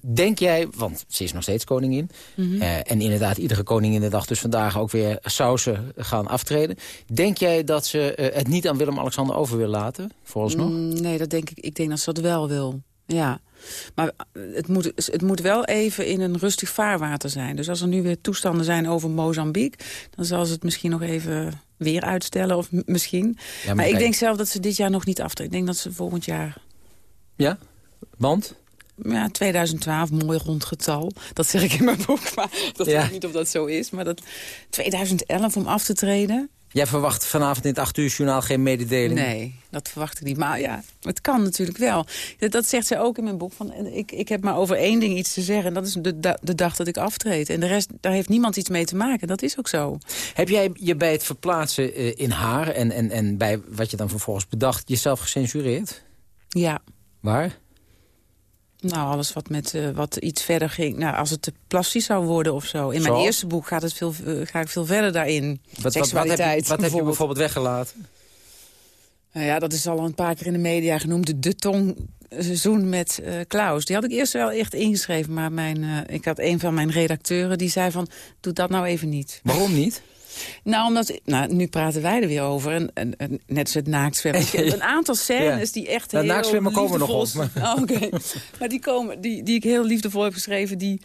Denk jij, want ze is nog steeds koningin... Mhm. eh, en inderdaad iedere koninginnedag dus vandaag ook weer sausen gaan aftreden. Denk jij dat ze eh, het niet aan Willem-Alexander over wil laten, vooralsnog? Mm, nee, dat denk ik. Ik denk dat ze dat wel wil. Ja. Maar eh, het moet, het moet wel even in een rustig vaarwater zijn. Dus als er nu weer toestanden zijn over Mozambique... dan zal ze het misschien nog even weer uitstellen. Of misschien. maar maar ik denk zelf dat ze dit jaar nog niet aftreedt. Ik denk dat ze volgend jaar... Ja? Want? Ja, 2012, mooi rond getal. Dat zeg ik in mijn boek, maar dat Ja. weet ik niet of dat zo is. Maar dat 2011 om af te treden... Jij verwacht vanavond in het 8 uur journaal geen mededeling? Nee, dat verwacht ik niet. Maar ja, het kan natuurlijk wel. Dat, dat zegt ze ook in mijn boek. Van, eh, ik, ik heb maar over één ding iets te zeggen. En dat is de, de dag dat ik aftreed. En de rest, daar heeft niemand iets mee te maken. Dat is ook zo. Heb jij je bij het verplaatsen eh, in haar en, en, en bij wat je dan vervolgens bedacht... jezelf gecensureerd? Ja. Waar? Nou, alles wat, met, eh, wat iets verder ging. Nou, als het te plastisch zou worden of zo. In mijn eerste boek gaat het veel, eh, ga ik veel verder daarin. Wat, wat, wat, heb, je, wat heb je bijvoorbeeld weggelaten? Nou ja, dat is al een paar keer in de media genoemd. De, tongzoen met eh, Klaus. Die had ik eerst wel echt ingeschreven. Maar mijn, ik had een van mijn redacteuren die zei van... doe dat nou even niet. Waarom niet? Nou, omdat, nou, nu praten wij er weer over. En, en, en net als het naaktzwemmen. *laughs* Een aantal scènes die echt Nou, heel naaktzwemmen komen nog op, maar- *laughs* Oh, Oké. maar die, komen, die, die ik heel liefdevol heb geschreven... die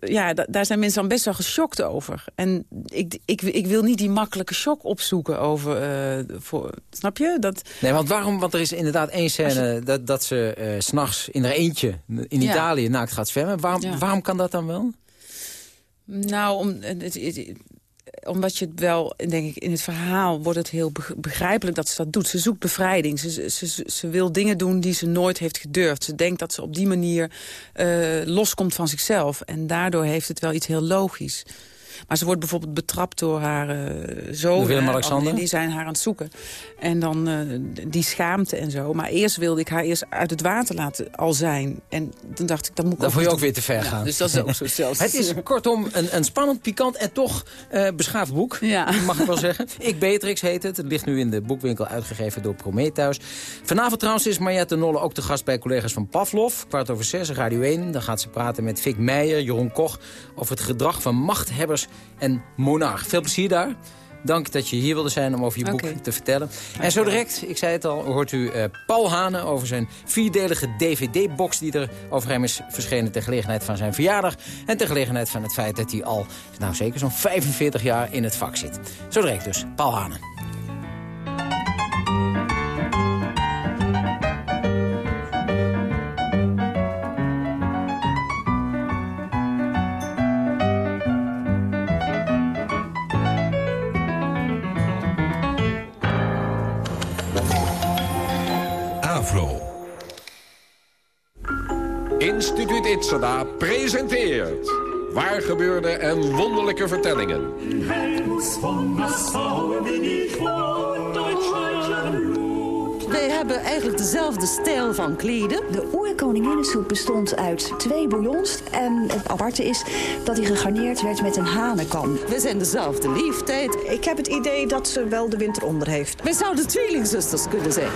ja, da- daar zijn mensen dan best wel geschokt over. En ik, ik, ik wil niet die makkelijke shock opzoeken over... eh, voor, snap je? Dat, Nee, want waarom? Want er is inderdaad één scène dat, dat ze s s'nachts in haar eentje in Ja. Italië naakt gaat zwemmen. Waarom, Ja. waarom kan dat dan wel? Nou, om, het- omdat je het wel, denk ik, in het verhaal wordt het heel beg- begrijpelijk dat ze dat doet. Ze zoekt bevrijding. Ze, ze, ze, ze wil dingen doen die ze nooit heeft gedurfd. Ze denkt dat ze op die manier eh, loskomt van zichzelf. En daardoor heeft het wel iets heel logisch. Maar ze wordt bijvoorbeeld betrapt door haar eh zoon. Willem-Alexander? en Die zijn haar aan het zoeken. En dan eh, die schaamte en zo. Maar eerst wilde ik haar eerst uit het water laten al zijn. En dan dacht ik, dat moet ik Dan vond je ook weer te ver Ja, gaan. dus dat is ook zo *laughs* zelfs. Het is kortom een, een spannend, pikant en toch eh, beschaafd boek. Ja. Mag ik wel zeggen. Ik Beatrix heet het. Het ligt nu in de boekwinkel uitgegeven door Prometheus. Vanavond trouwens is Mariette Nolle ook de gast bij collega's van Pavlov. Kwart over zes, Radio 1. Dan gaat ze praten met Vic Meijer, Jeroen Koch... over het gedrag van machthebbers en monarch. Veel plezier daar. Dank dat je hier wilde zijn om over je boek te vertellen. En zo direct, ik zei het al, hoort u eh, Paul Hane over zijn vierdelige DVD-box... die er over hem is verschenen ter gelegenheid van zijn verjaardag... en ter gelegenheid van het feit dat hij al, nou zeker zo'n 45 jaar in het vak zit. Zo direct dus, Paul Hane. Itzada presenteert... Waar gebeurde en wonderlijke vertellingen. Wij hebben eigenlijk dezelfde stijl van kleden. De oerkoninginnensoep bestond uit twee bouillons. En het aparte is dat hij gegarneerd werd met een hanenkam. We zijn dezelfde leeftijd. Ik heb het idee dat ze wel de winter onder heeft. Wij zouden tweelingzusters kunnen zijn.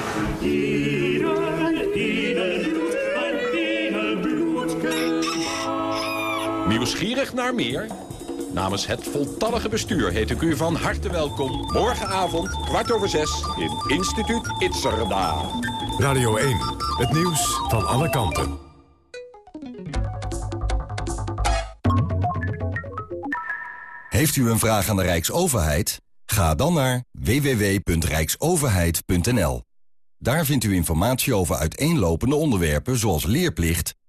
Nieuwsgierig naar meer? Namens het voltallige bestuur heet ik u van harte welkom... morgenavond, kwart over zes, in Instituut Itzerda. Radio 1, het nieuws van alle kanten. Heeft u een vraag aan de Rijksoverheid? Ga dan naar www.rijksoverheid.nl. Daar vindt u informatie over uiteenlopende onderwerpen zoals leerplicht